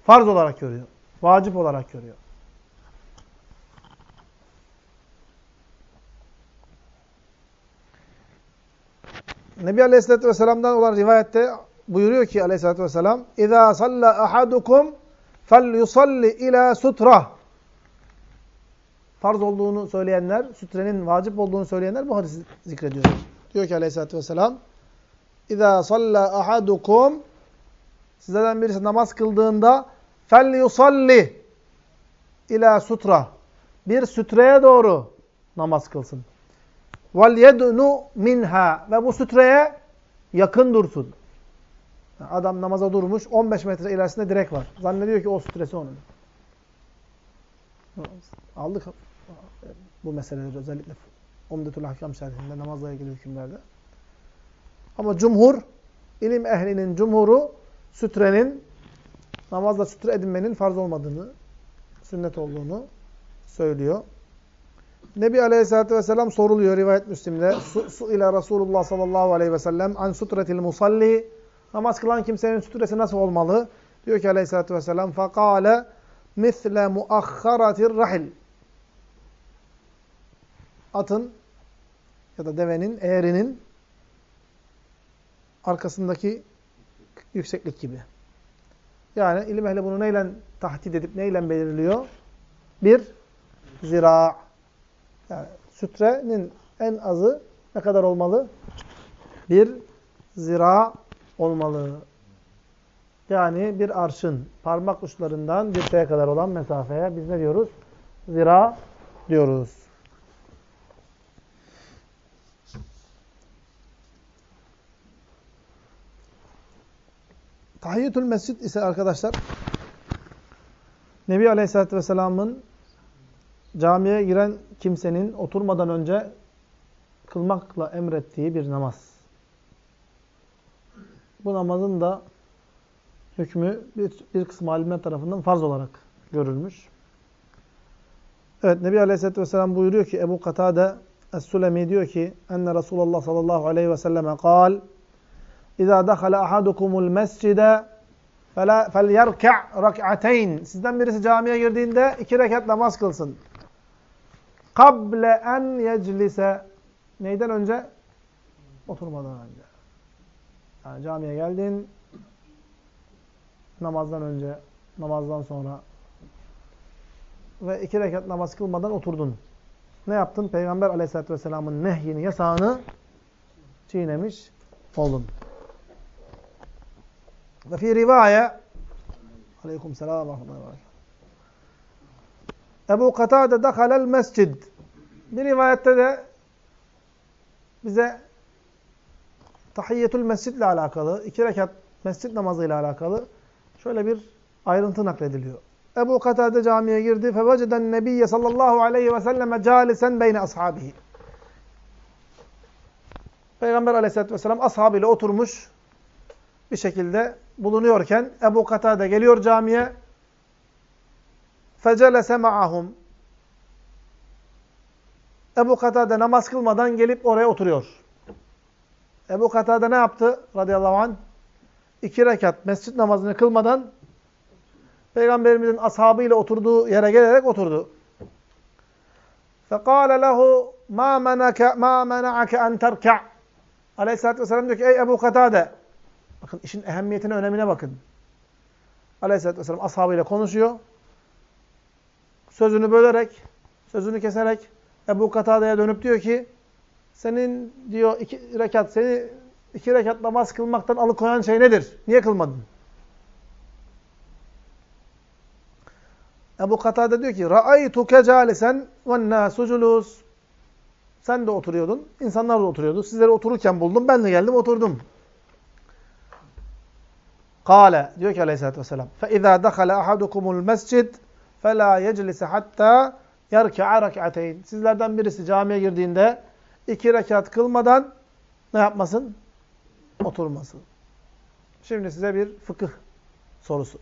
farz olarak görüyor. Vacip olarak görüyor. Nebi Aleyhisselatü Vesselam'dan olan rivayette buyuruyor ki Aleyhisselatü Vesselam اِذَا صَلَّ أَحَدُكُمْ فَلْيُصَلِّ اِلَى سُتْرَةِ Farz olduğunu söyleyenler, sütrenin vacip olduğunu söyleyenler bu hadisi zikrediyor. Diyor ki Aleyhisselatü Vesselam اِذَا صَلَّ أَحَدُكُمْ Sizlerden birisi namaz kıldığında فَلْيُصَلِّ ila sutra bir sütreye doğru namaz kılsın. وَلْيَدْنُ minha ve bu sütreye yakın dursun. Adam namaza durmuş, 15 metre ilerisinde direk var. Zannediyor ki o sütresi onun. Aldık bu meseleleri özellikle Umdetül Ahkam şerhinde namazla ilgili hükümlerde. Ama cumhur, ilim ehlinin cumhuru sütrenin, namazla sütre edinmenin farz olmadığını, sünnet olduğunu söylüyor. Nebi Aleyhisselatü Vesselam soruluyor rivayet Müslim'de. Su, su ile Resulullah sallallahu aleyhi ve sellem an sutretil musalli. Namaz kılan kimsenin sütresi nasıl olmalı? Diyor ki Aleyhisselatü Vesselam fakale misle muakharatir rahil. Atın ya da devenin, eğerinin arkasındaki yükseklik gibi. Yani ilim ehli bunu neyle tahdit edip neyle belirliyor? Bir, zira. Yani sütrenin en azı ne kadar olmalı? Bir zira olmalı. Yani bir arşın parmak uçlarından dirseğe kadar olan mesafeye biz ne diyoruz? Zira diyoruz. Tahiyyatül mescid ise arkadaşlar Nebi Aleyhisselatü Vesselam'ın camiye giren kimsenin oturmadan önce kılmakla emrettiği bir namaz bu namazın da hükmü bir, bir kısmı alimler tarafından farz olarak görülmüş. Evet Nebi Aleyhisselatü Vesselam buyuruyor ki Ebu Katade Es-Sülemi diyor ki Enne Resulullah sallallahu aleyhi ve selleme kal İzâ dekhala ahadukumul mescide felyerke' rak'ateyn Sizden birisi camiye girdiğinde iki rekat namaz kılsın. Kable en yeclise Neyden önce? Oturmadan önce. Yani camiye geldin, namazdan önce, namazdan sonra ve iki rekat namaz kılmadan oturdun. Ne yaptın? Peygamber aleyhissalatü vesselamın nehyini, yasağını çiğnemiş oldun. Ve fi rivaye Aleyküm selam ve Ebu Katade dehalel mescid. Bir rivayette de bize tahiyyetül mescidle alakalı, iki rekat mescid namazıyla alakalı şöyle bir ayrıntı naklediliyor. Ebu Katade camiye girdi. Feveceden nebiyye sallallahu aleyhi ve selleme calisen beyne ashabihi. Peygamber aleyhissalatü vesselam ashabıyla oturmuş bir şekilde bulunuyorken Ebu Katade geliyor camiye. Fecelese ma'ahum. Ebu Katade namaz kılmadan gelip oraya oturuyor. Ebu Katade ne yaptı radıyallahu anh? İki rekat mescit namazını kılmadan Peygamberimizin ashabıyla oturduğu yere gelerek oturdu. فَقَالَ لَهُ مَا مَنَعَكَ مَا مَنَعَكَ اَنْ تَرْكَعْ Aleyhisselatü Vesselam diyor ki ey Ebu Katade bakın işin ehemmiyetine, önemine bakın. Aleyhisselatü Vesselam ashabıyla konuşuyor. Sözünü bölerek, sözünü keserek Ebu Katade'ye dönüp diyor ki senin diyor iki rekat, seni iki rekat namaz kılmaktan alıkoyan şey nedir? Niye kılmadın? Ebu Katade diyor ki Ra'aytuke calisen ve'n-nâsu culûs Sen de oturuyordun, insanlar da oturuyordu. Sizleri otururken buldum, ben de geldim oturdum. Kale diyor ki aleyhissalatü vesselam فَاِذَا دَخَلَ أَحَدُكُمُ الْمَسْجِدِ فَلَا يَجْلِسَ حَتَّى يَرْكَعَ رَكْعَتَيْنِ Sizlerden birisi camiye girdiğinde iki rekat kılmadan ne yapmasın? Oturmasın. Şimdi size bir fıkıh sorusu.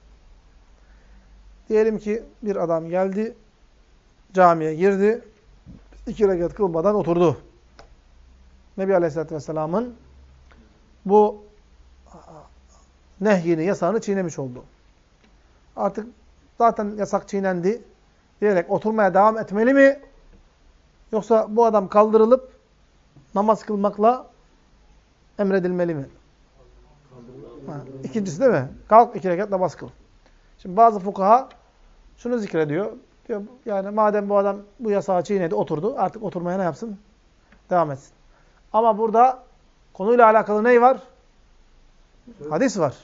Diyelim ki bir adam geldi, camiye girdi, iki rekat kılmadan oturdu. Nebi Aleyhisselatü Vesselam'ın bu nehyini, yasağını çiğnemiş oldu. Artık zaten yasak çiğnendi diyerek oturmaya devam etmeli mi? Yoksa bu adam kaldırılıp namaz kılmakla emredilmeli mi? Ha, ikincisi değil mi? Kalk iki rekat namaz kıl. Şimdi bazı fukaha şunu zikrediyor. Diyor, yani madem bu adam bu yasağı çiğnedi, oturdu, artık oturmaya ne yapsın? Devam etsin. Ama burada konuyla alakalı ney var? Hadis var.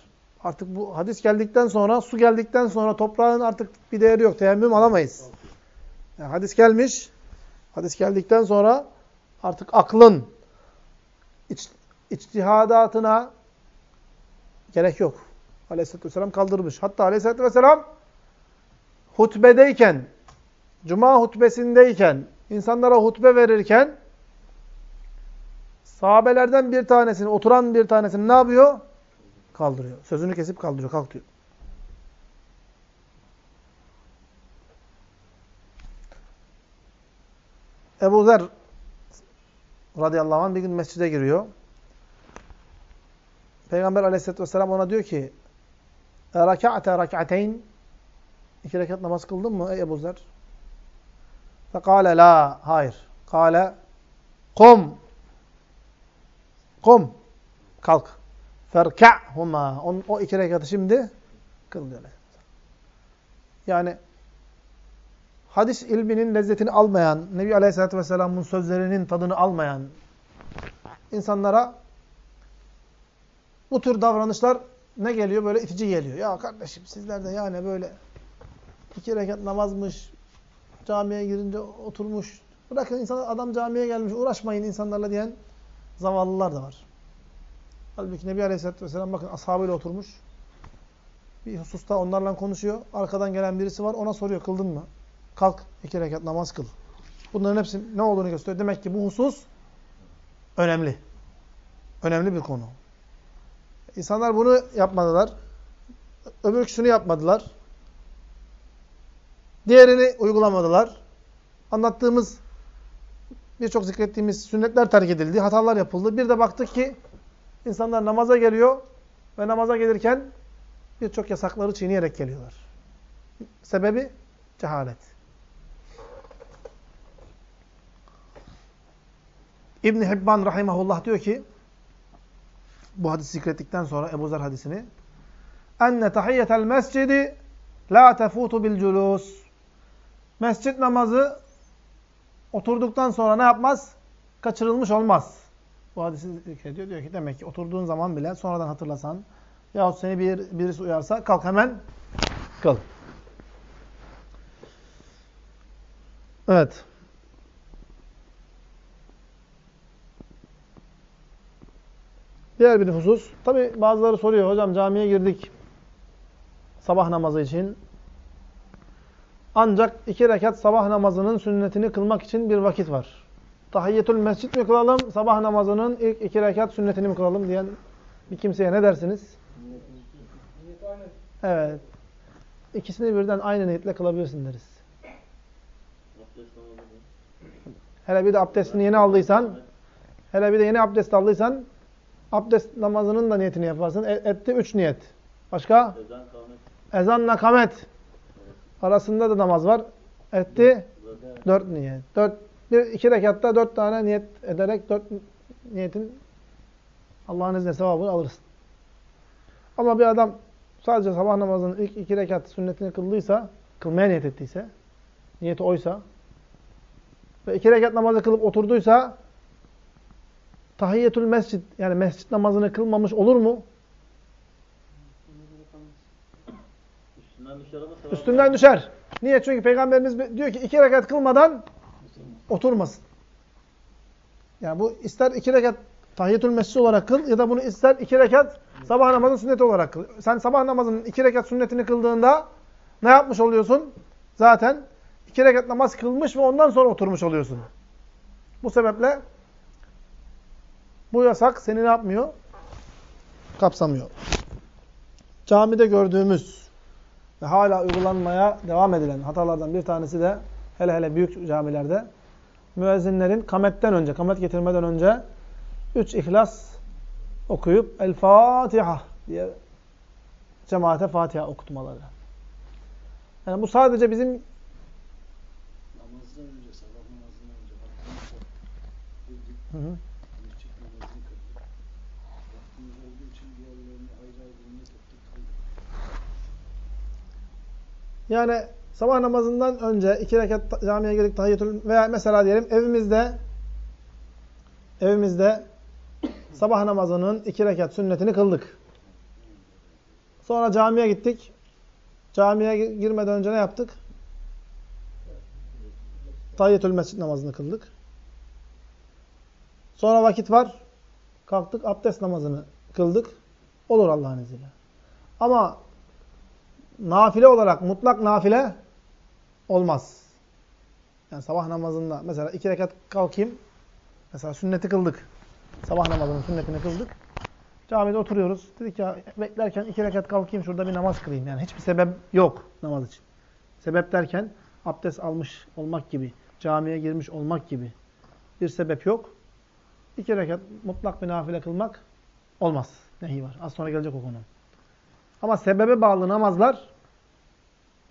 Artık bu hadis geldikten sonra, su geldikten sonra toprağın artık bir değeri yok. Teyemmüm alamayız. Yani hadis gelmiş. Hadis geldikten sonra artık aklın iç, içtihadatına gerek yok. Aleyhisselatü Vesselam kaldırmış. Hatta Aleyhisselatü Vesselam hutbedeyken, cuma hutbesindeyken, insanlara hutbe verirken sahabelerden bir tanesini, oturan bir tanesini ne yapıyor? Kaldırıyor. Sözünü kesip kaldırıyor. Kalk diyor. Ebu Zer radıyallahu anh bir gün mescide giriyor. Peygamber aleyhisselatü vesselam ona diyor ki Raka'ate rak'ateyn İki rekat namaz kıldın mı ey Ebu Zer? Fekale la. Hayır. Kale kum. Kum. Kalk. Ferka'huma. O iki rekatı şimdi kıl diyor. Yani hadis ilminin lezzetini almayan, Nebi Aleyhisselatü Vesselam'ın sözlerinin tadını almayan insanlara bu tür davranışlar ne geliyor? Böyle itici geliyor. Ya kardeşim sizler de yani böyle iki rekat namazmış, camiye girince oturmuş. Bırakın insan, adam camiye gelmiş, uğraşmayın insanlarla diyen zavallılar da var. Halbuki Nebi Aleyhisselatü Vesselam bakın ashabıyla oturmuş. Bir hususta onlarla konuşuyor. Arkadan gelen birisi var. Ona soruyor kıldın mı? Kalk iki rekat namaz kıl. Bunların hepsi ne olduğunu gösteriyor. Demek ki bu husus önemli. Önemli bir konu. İnsanlar bunu yapmadılar. Öbür şunu yapmadılar. Diğerini uygulamadılar. Anlattığımız, birçok zikrettiğimiz sünnetler terk edildi. Hatalar yapıldı. Bir de baktık ki insanlar namaza geliyor ve namaza gelirken birçok yasakları çiğneyerek geliyorlar. Sebebi cehalet. İbn Hibban rahimahullah diyor ki bu hadisi zikrettikten sonra Ebu Zer hadisini enne tahiyyetel mescidi la tefutu bil culus mescit namazı oturduktan sonra ne yapmaz? Kaçırılmış olmaz. Bu hadisi zikrediyor. Diyor ki demek ki oturduğun zaman bile sonradan hatırlasan yahut seni bir, birisi uyarsa kalk hemen kıl. Evet. Diğer bir husus. Tabi bazıları soruyor. Hocam camiye girdik. Sabah namazı için. Ancak iki rekat sabah namazının sünnetini kılmak için bir vakit var. Tahiyyetül mescid mi kılalım, sabah namazının ilk iki rekat sünnetini mi kılalım diyen bir kimseye ne dersiniz? Evet. İkisini birden aynı niyetle kılabilirsin deriz. hele bir de abdestini yeni aldıysan, hele bir de yeni abdest aldıysan, abdest namazının da niyetini yaparsın. E, etti üç niyet. Başka? Ezan. Ezanla kamet. Arasında da namaz var. Etti dört niyet. Dört, bir, iki rekatta dört tane niyet ederek dört niyetin Allah'ın izniyle sevabını alırsın. Ama bir adam sadece sabah namazının ilk iki rekat sünnetini kıldıysa, kılmaya niyet ettiyse, niyeti oysa ve iki rekat namazı kılıp oturduysa tahiyyetül mescid yani mescit namazını kılmamış olur mu? üstünden düşer Üstünden. Niye? Çünkü Peygamberimiz diyor ki iki rekat kılmadan oturmasın. Yani bu ister iki rekat tahiyyetül mescid olarak kıl ya da bunu ister iki rekat sabah namazının sünneti olarak kıl. Sen sabah namazının iki rekat sünnetini kıldığında ne yapmış oluyorsun? Zaten iki rekat namaz kılmış ve ondan sonra oturmuş oluyorsun. Bu sebeple bu yasak seni ne yapmıyor? Kapsamıyor. Camide gördüğümüz ve hala uygulanmaya devam edilen hatalardan bir tanesi de hele hele büyük camilerde müezzinlerin kametten önce, kamet getirmeden önce üç ihlas okuyup El Fatiha diye cemaate Fatiha okutmaları. Yani bu sadece bizim Namazdan önce, sabah namazından önce Hı hı. mescit namazını kıldık. Vaktimiz olduğu için diğerlerini ayrı ayrı niyet ettik, kıldık. Yani sabah namazından önce iki rekat camiye girdik tahiyyatül veya mesela diyelim evimizde evimizde sabah namazının iki rekat sünnetini kıldık. Sonra camiye gittik. Camiye gi- girmeden önce ne yaptık? Tahiyyatül mescid namazını kıldık. Sonra vakit var. Kalktık abdest namazını kıldık. Olur Allah'ın izniyle. Ama nafile olarak mutlak nafile olmaz. Yani sabah namazında mesela iki rekat kalkayım. Mesela sünneti kıldık. Sabah namazının sünnetini kıldık. Camide oturuyoruz. Dedik ya beklerken iki rekat kalkayım şurada bir namaz kılayım. Yani hiçbir sebep yok namaz için. Sebep derken abdest almış olmak gibi, camiye girmiş olmak gibi bir sebep yok. İki rekat mutlak bir nafile kılmak olmaz. Nehi var. Az sonra gelecek o konu. Ama sebebe bağlı namazlar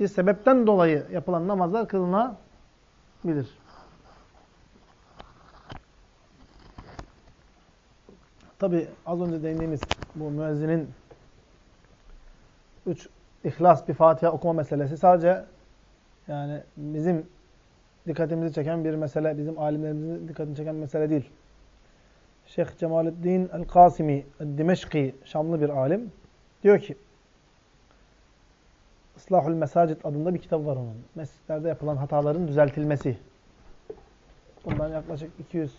bir sebepten dolayı yapılan namazlar kılınabilir. Tabi az önce değindiğimiz bu müezzinin üç ihlas bir Fatiha okuma meselesi sadece yani bizim dikkatimizi çeken bir mesele, bizim alimlerimizin dikkatini çeken mesele değil. Şeyh Cemaluddin el-Kasimi, el-Dimeşki, Şamlı bir alim, diyor ki, Islahul Mesacid adında bir kitap var onun. Mescitlerde yapılan hataların düzeltilmesi. Bundan yaklaşık 200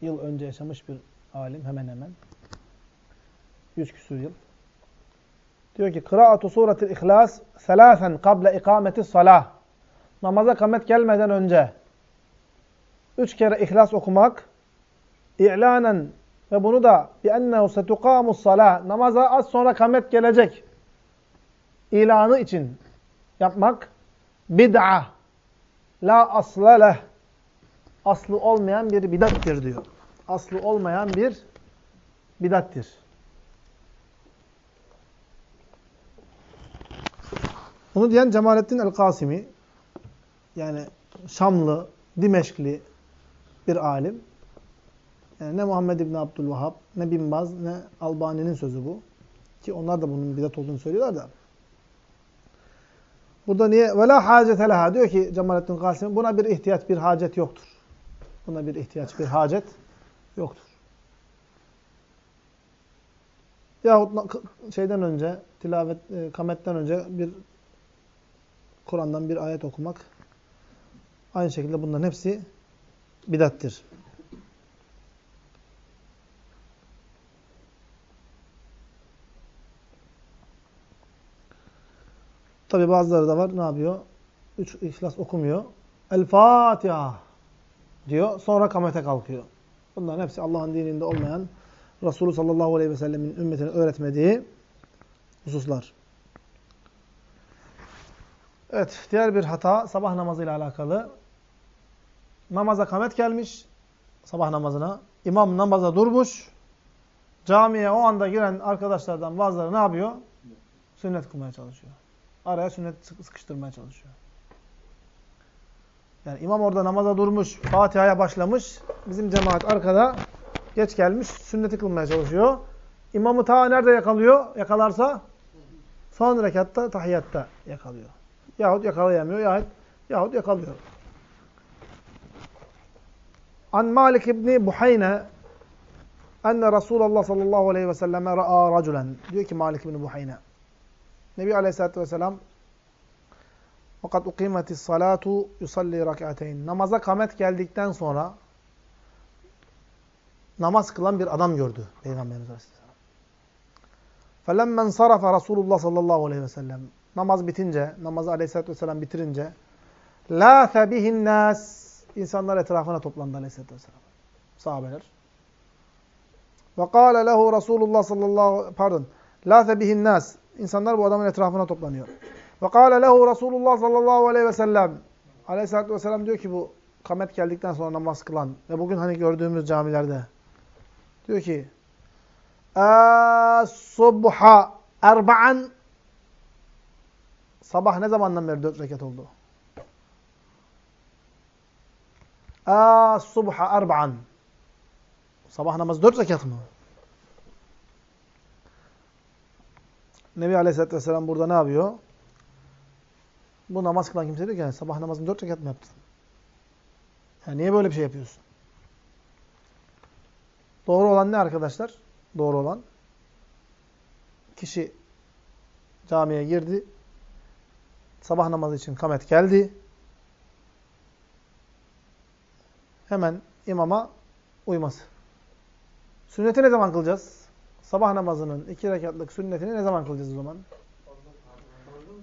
yıl önce yaşamış bir alim hemen hemen. 100 küsur yıl. Diyor ki kıraatu suretil ihlas selasen kable ikameti salah. Namaza kamet gelmeden önce üç kere ihlas okumak i'lanen ve bunu da bi ennehu setukamus salah namaza az sonra kamet gelecek ilanı için yapmak bid'a la asla leh aslı olmayan bir bidattir diyor. Aslı olmayan bir bidattir. Bunu diyen Cemalettin el-Kasimi yani Şamlı, Dimeşkli bir alim. Yani ne Muhammed İbni Abdülvahhab, ne Bin Baz, ne Albani'nin sözü bu. Ki onlar da bunun bidat olduğunu söylüyorlar da. Burada niye? Ve la hacete leha. Diyor ki Cemalettin Kasimi buna bir ihtiyaç, bir hacet yoktur. Buna bir ihtiyaç, bir hacet yoktur. Yahut şeyden önce, tilavet, e, kametten önce bir Kur'an'dan bir ayet okumak aynı şekilde bunların hepsi bidattir. Tabi bazıları da var ne yapıyor? Üç ihlas okumuyor. El Fatiha diyor. Sonra kamete kalkıyor. Bunların hepsi Allah'ın dininde olmayan Resulü sallallahu aleyhi ve sellemin ümmetine öğretmediği hususlar. Evet, diğer bir hata sabah namazıyla alakalı. namaza kamet gelmiş, sabah namazına. İmam namaza durmuş. Camiye o anda giren arkadaşlardan bazıları ne yapıyor? Sünnet kılmaya çalışıyor. Araya sünnet sıkıştırmaya çalışıyor. Yani imam orada namaza durmuş, Fatiha'ya başlamış. Bizim cemaat arkada geç gelmiş, sünneti kılmaya çalışıyor. İmamı ta nerede yakalıyor? Yakalarsa son rekatta, tahiyyatta yakalıyor. Yahut yakalayamıyor, yahut, yahut yakalıyor. An Malik İbni Buhayne enne Resulullah sallallahu aleyhi ve selleme ra'a raculen. Diyor ki Malik İbni Buhayne. Nebi aleyhissalatü vesselam fakat ukimetis salatu yusalli rak'ateyn. Namaza kamet geldikten sonra namaz kılan bir adam gördü Peygamberimiz Aleyhisselam. Felemmen sarafa Resulullah sallallahu aleyhi ve sellem. Namaz bitince, namazı Aleyhisselatü vesselam bitirince la bihin nas. İnsanlar etrafına toplandı Aleyhisselatü vesselam. Sahabeler. Ve kâle lehu Resulullah sallallahu pardon. La bihin nas. İnsanlar bu adamın etrafına toplanıyor. Ve kâle lehu Resulullah sallallahu aleyhi ve sellem. Aleyhisselatü vesselam diyor ki bu kamet geldikten sonra namaz kılan ve bugün hani gördüğümüz camilerde diyor ki subha erba'an sabah ne zamandan beri dört rekat oldu? subha erba'an sabah namazı dört rekat mı? Nebi Aleyhisselatü Vesselam burada ne yapıyor? Bu namaz kılan kimse diyor ki yani sabah namazını dört rekat mı yaptın? Yani niye böyle bir şey yapıyorsun? Doğru olan ne arkadaşlar? Doğru olan. Kişi camiye girdi. Sabah namazı için kamet geldi. Hemen imama uyması. Sünneti ne zaman kılacağız? Sabah namazının iki rekatlık sünnetini ne zaman kılacağız o zaman?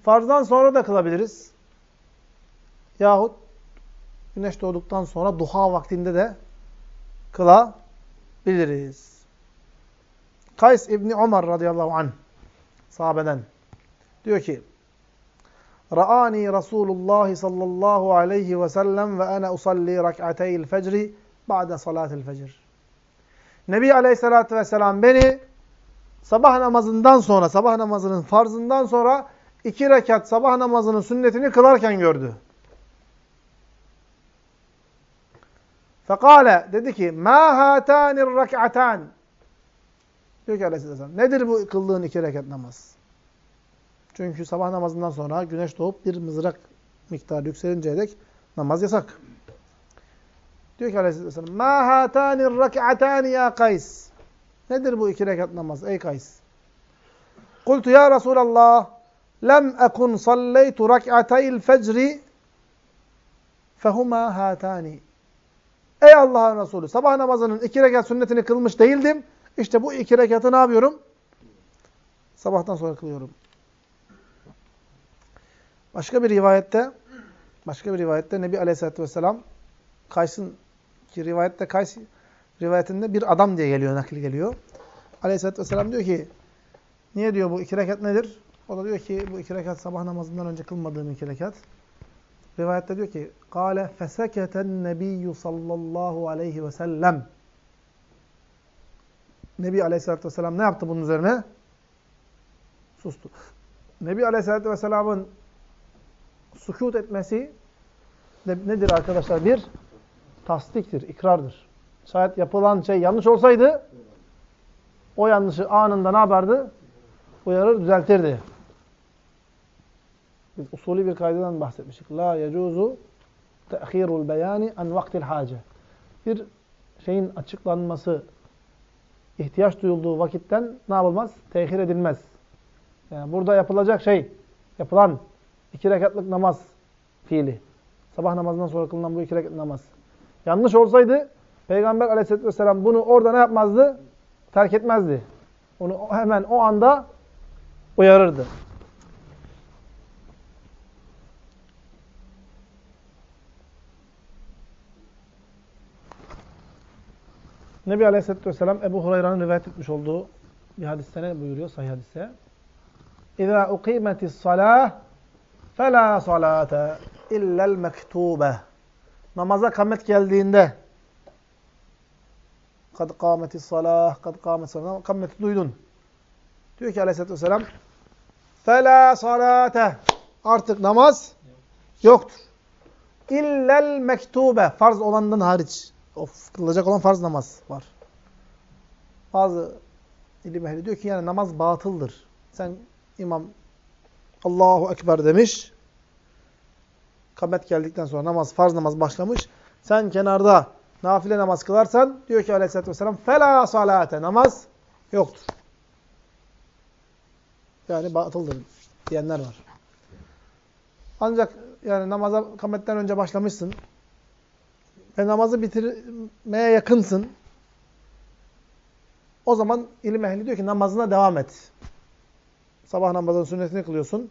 Farzdan sonra da kılabiliriz. Yahut güneş doğduktan sonra duha vaktinde de kılabiliriz. Kays İbni Ömer radıyallahu anh sahabeden diyor ki Ra'ani Resulullah sallallahu aleyhi ve sellem ve ana usalli rak'ateyl fecri ba'de salatil fecr. Nebi aleyhissalatü vesselam beni sabah namazından sonra, sabah namazının farzından sonra iki rekat sabah namazının sünnetini kılarken gördü. Fekale dedi ki ma hatanir rak'atan Diyor ki aleyhisselam nedir bu kıldığın iki rekat namaz? Çünkü sabah namazından sonra güneş doğup bir mızrak miktarı yükselinceye dek namaz yasak. Diyor ki aleyhisselam ma hatanir rak'atan ya Kays Nedir bu iki rekat namaz ey Kays? Kultu ya Resulallah lem ekun salleytu rak'atayil fecri fehuma hatani. Ey Allah'ın Resulü sabah namazının iki rekat sünnetini kılmış değildim. İşte bu iki rekatı ne yapıyorum? Sabahtan sonra kılıyorum. Başka bir rivayette başka bir rivayette Nebi Aleyhisselatü Vesselam Kays'ın ki rivayette Kays rivayetinde bir adam diye geliyor, nakil geliyor. Aleyhisselatü Vesselam diyor ki niye diyor bu iki rekat nedir? O da diyor ki bu iki rekat sabah namazından önce kılmadığım iki rekat. Rivayette diyor ki قَالَ فَسَكَتَ النَّبِيُّ sallallahu aleyhi ve sellem Nebi Aleyhisselatü Vesselam ne yaptı bunun üzerine? Sustu. Nebi Aleyhisselatü Vesselam'ın sukut etmesi nedir arkadaşlar? Bir, tasdiktir, ikrardır. Şayet yapılan şey yanlış olsaydı o yanlışı anında ne yapardı? Uyarır, düzeltirdi. Biz usulü bir kaydeden bahsetmiştik. La yecuzu te'khirul beyani an vaktil hace. Bir şeyin açıklanması ihtiyaç duyulduğu vakitten ne yapılmaz? Tehir edilmez. Yani burada yapılacak şey, yapılan iki rekatlık namaz fiili. Sabah namazından sonra kılınan bu iki rekat namaz. Yanlış olsaydı Peygamber aleyhisselatü vesselam bunu orada ne yapmazdı? Terk etmezdi. Onu hemen o anda uyarırdı. Nebi Aleyhisselatü Vesselam Ebu Hurayra'nın rivayet etmiş olduğu bir hadiste ne buyuruyor sahih hadise? اِذَا اُقِيمَتِ الصَّلَاةِ فَلَا صَلَاةَ اِلَّا الْمَكْتُوبَةِ namaza kamet geldiğinde kad kâmeti salah, kad kâmeti salah. Kammeti duydun. Diyor ki aleyhissalatü vesselam Fela salate. Artık namaz yoktur. İllel mektube. Farz olandan hariç. Of, kılacak olan farz namaz var. Bazı ilim ehli diyor ki yani namaz batıldır. Sen imam Allahu Ekber demiş. Kamet geldikten sonra namaz, farz namaz başlamış. Sen kenarda nafile namaz kılarsan diyor ki aleyhissalatü vesselam fela salate namaz yoktur. Yani batıldır diyenler var. Ancak yani namaza kametten önce başlamışsın ve namazı bitirmeye yakınsın. O zaman ilim ehli diyor ki namazına devam et. Sabah namazının sünnetini kılıyorsun.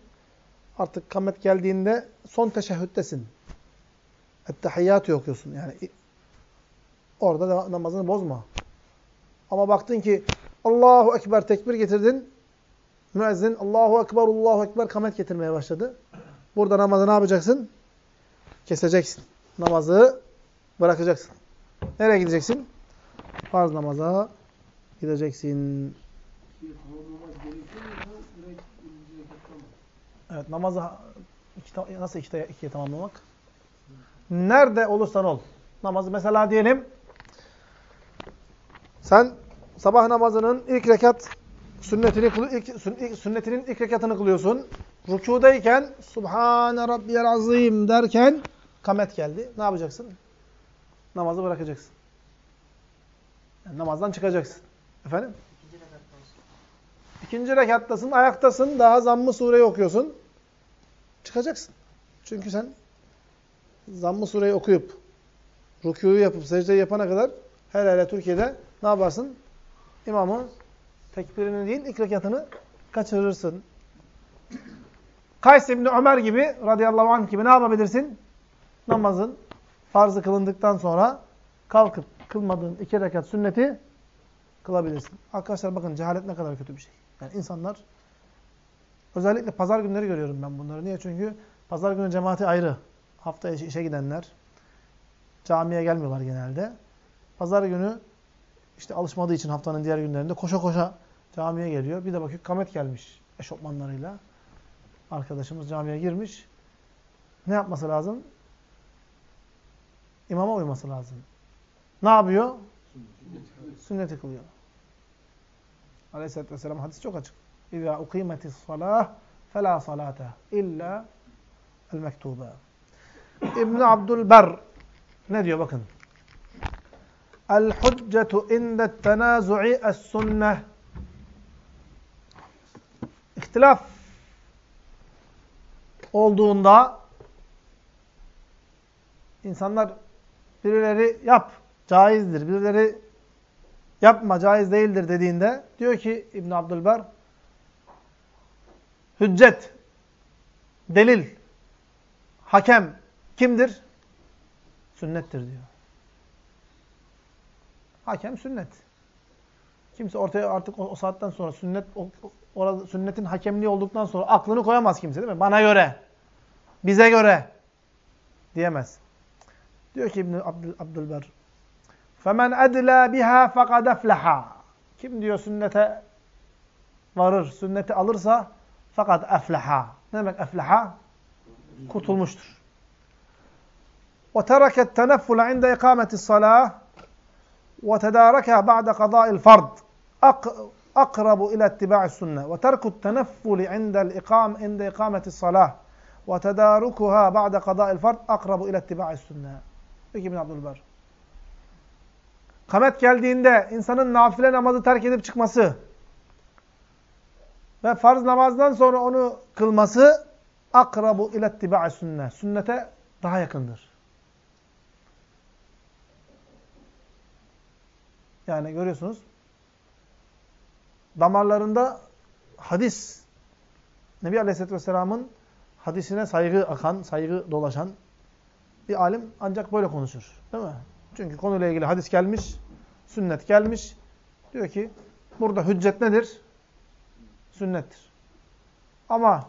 Artık kamet geldiğinde son teşehhüttesin. Ettehiyyatı okuyorsun. Yani orada da namazını bozma. Ama baktın ki Allahu Ekber tekbir getirdin. Müezzin Allahu Ekber, Allahu Ekber kamet getirmeye başladı. Burada namazı ne yapacaksın? Keseceksin. Namazı bırakacaksın. Nereye gideceksin? Farz namaza gideceksin. Evet namazı iki, nasıl iki, ikiye tamamlamak? Nerede olursan ol. Namazı mesela diyelim sen sabah namazının ilk rekat sünnetini ilk, sünnetinin ilk rekatını kılıyorsun. Rükudayken Subhane Rabbiyel Azim derken kamet geldi. Ne yapacaksın? Namazı bırakacaksın. Yani namazdan çıkacaksın. Efendim? İkinci rekattasın, ayaktasın, daha zamm-ı sureyi okuyorsun. Çıkacaksın. Çünkü sen zamm-ı sureyi okuyup, rükûyu yapıp, secdeyi yapana kadar hele hele Türkiye'de ne yaparsın? İmamı tekbirini değil, ilk rekatını kaçırırsın. Kays İbni Ömer gibi, radıyallahu anh gibi ne yapabilirsin? Namazın farzı kılındıktan sonra kalkıp kılmadığın iki rekat sünneti kılabilirsin. Arkadaşlar bakın cehalet ne kadar kötü bir şey. Yani insanlar özellikle pazar günleri görüyorum ben bunları. Niye? Çünkü pazar günü cemaati ayrı. Hafta işe gidenler camiye gelmiyorlar genelde. Pazar günü işte alışmadığı için haftanın diğer günlerinde koşa koşa camiye geliyor. Bir de bakıyor kamet gelmiş eşofmanlarıyla. Arkadaşımız camiye girmiş. Ne yapması lazım? İmama uyması lazım. Ne yapıyor? Sünneti kılıyor. Aleyhisselatü Vesselam hadis çok açık. İzâ ukimetis salâh felâ salâte illa el mektûbe. İbn Abdülber ne diyor bakın. El hüccetu indet tenâzu'i es sünneh. İhtilaf olduğunda insanlar birileri yap, caizdir, birileri yapma, caiz değildir dediğinde diyor ki İbn Abdülber hüccet, delil, hakem kimdir? Sünnettir diyor. Hakem sünnet. Kimse ortaya artık o, o saatten sonra sünnet o, orada sünnetin hakemliği olduktan sonra aklını koyamaz kimse değil mi? Bana göre, bize göre diyemez. Diyor ki İbn Abdül Abdülber. Femen edla biha fekad eflaha. Kim diyor sünnete varır, sünneti alırsa fakat eflaha. Ne demek eflaha? Kurtulmuştur. Ve tereket teneffula inde ikameti salah وَتَدَارَكَهَا بَعْدَ قَضَاءِ الْفَرْضِ أقرب إلى اتباع السنة وترك التنفل عند الإقام عند إقامة الصلاة وتداركها بعد قضاء الفرض أقرب إلى اتباع السنة. Peki İbn Abdülber. Kamet geldiğinde insanın nafile namazı terk edip çıkması ve farz namazdan sonra onu kılması akrabu ile ittiba'i sünne. Sünnete daha yakındır. Yani görüyorsunuz damarlarında hadis Nebi Aleyhisselatü Vesselam'ın hadisine saygı akan, saygı dolaşan bir alim ancak böyle konuşur. Değil mi? Çünkü konuyla ilgili hadis gelmiş, sünnet gelmiş. Diyor ki burada hüccet nedir? Sünnettir. Ama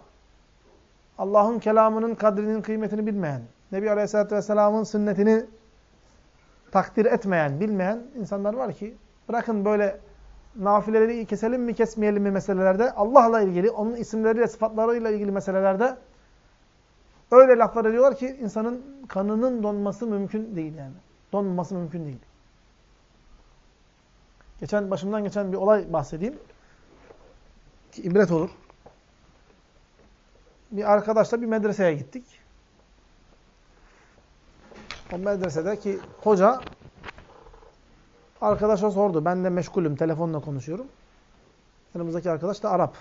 Allah'ın kelamının kadrinin kıymetini bilmeyen, Nebi Aleyhisselatü Vesselam'ın sünnetini takdir etmeyen, bilmeyen insanlar var ki bırakın böyle nafileleri keselim mi kesmeyelim mi meselelerde Allah'la ilgili, onun isimleriyle, sıfatlarıyla ilgili meselelerde öyle laflar ediyorlar ki insanın kanının donması mümkün değil yani. Donmaması mümkün değil. Geçen başımdan geçen bir olay bahsedeyim. Ki ibret olur. Bir arkadaşla bir medreseye gittik. O medresedeki hoca arkadaşa sordu. Ben de meşgulüm, telefonla konuşuyorum. Yanımızdaki arkadaş da Arap.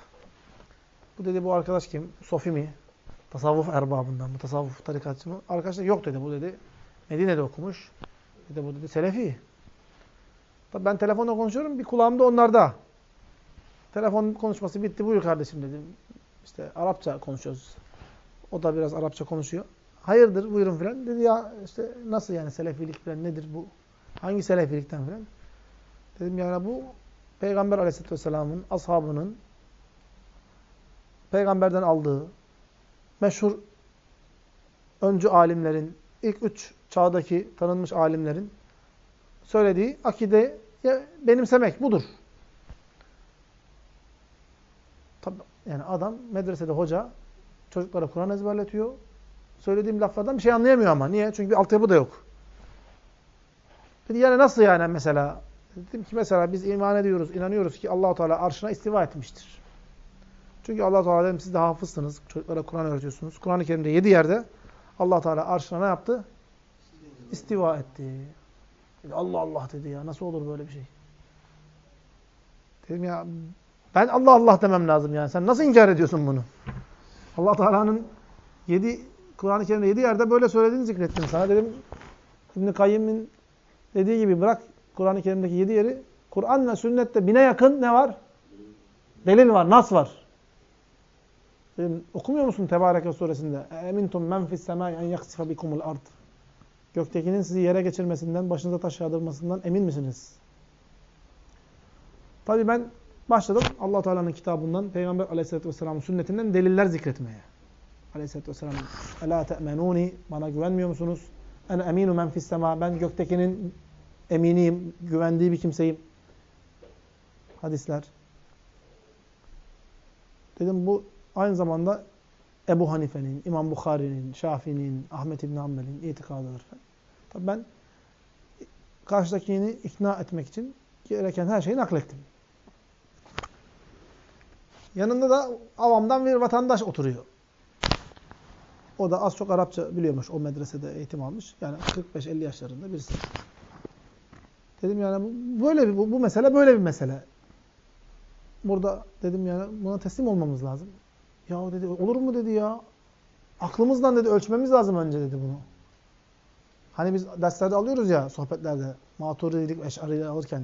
Bu dedi bu arkadaş kim? Sofi mi? Tasavvuf erbabından mı? Tasavvuf tarikatçı mı? Arkadaş da yok dedi. Bu dedi Medine'de okumuş. Dedi bu dedi Selefi. Tabii ben telefonla konuşuyorum. Bir kulağımda onlarda. Telefon konuşması bitti. Buyur kardeşim dedim. İşte Arapça konuşuyoruz. O da biraz Arapça konuşuyor. Hayırdır buyurun filan. Dedi ya işte nasıl yani selefilik filan nedir bu? Hangi selefilikten filan? Dedim yani bu Peygamber aleyhisselatü vesselamın ashabının peygamberden aldığı meşhur öncü alimlerin, ilk üç çağdaki tanınmış alimlerin söylediği akide benimsemek budur. Tabii yani adam medresede hoca çocuklara Kur'an ezberletiyor. Söylediğim laflardan bir şey anlayamıyor ama. Niye? Çünkü bir altyapı da yok. Dedi yani nasıl yani mesela? Dedim ki mesela biz iman ediyoruz, inanıyoruz ki Allahu Teala arşına istiva etmiştir. Çünkü Allah Teala dedim siz de hafızsınız. Çocuklara Kur'an öğretiyorsunuz. Kur'an-ı Kerim'de yedi yerde Allah Teala arşına ne yaptı? İstiva etti. Dedi, Allah Allah dedi ya. Nasıl olur böyle bir şey? Dedim ya ben Allah Allah demem lazım yani. Sen nasıl inkar ediyorsun bunu? Allah Teala'nın yedi Kur'an-ı Kerim'de yedi yerde böyle söylediğini zikrettim sana. Dedim İbn-i Kayyim'in dediği gibi bırak Kur'an-ı Kerim'deki yedi yeri. Kur'an ve sünnette bine yakın ne var? Delil var, nas var. Dedim, okumuyor musun Tebareke suresinde? Emintum men fis semai en yaksife bikumul ard. Göktekinin sizi yere geçirmesinden, başınıza taş yağdırmasından emin misiniz? Tabii ben başladım allah Teala'nın kitabından, Peygamber aleyhissalatü vesselamın sünnetinden deliller zikretmeye. Aleyhisselatü vesselam, Ela te'menuni, bana güvenmiyor musunuz? En eminu men fis sema, ben göktekinin eminiyim, güvendiği bir kimseyim. Hadisler. Dedim bu aynı zamanda Ebu Hanife'nin, İmam Bukhari'nin, Şafii'nin, Ahmet İbn Hanbel'in itikadıdır. Tabii ben karşıdakini ikna etmek için gereken her şeyi naklettim. Yanında da avamdan bir vatandaş oturuyor. O da az çok Arapça biliyormuş. O medresede eğitim almış. Yani 45-50 yaşlarında birisi. Dedim yani böyle bir, bu, bu mesele böyle bir mesele. Burada dedim yani buna teslim olmamız lazım. Ya dedi olur mu dedi ya. Aklımızdan dedi ölçmemiz lazım önce dedi bunu. Hani biz derslerde alıyoruz ya sohbetlerde. Maturidilik, eşariyle alırken.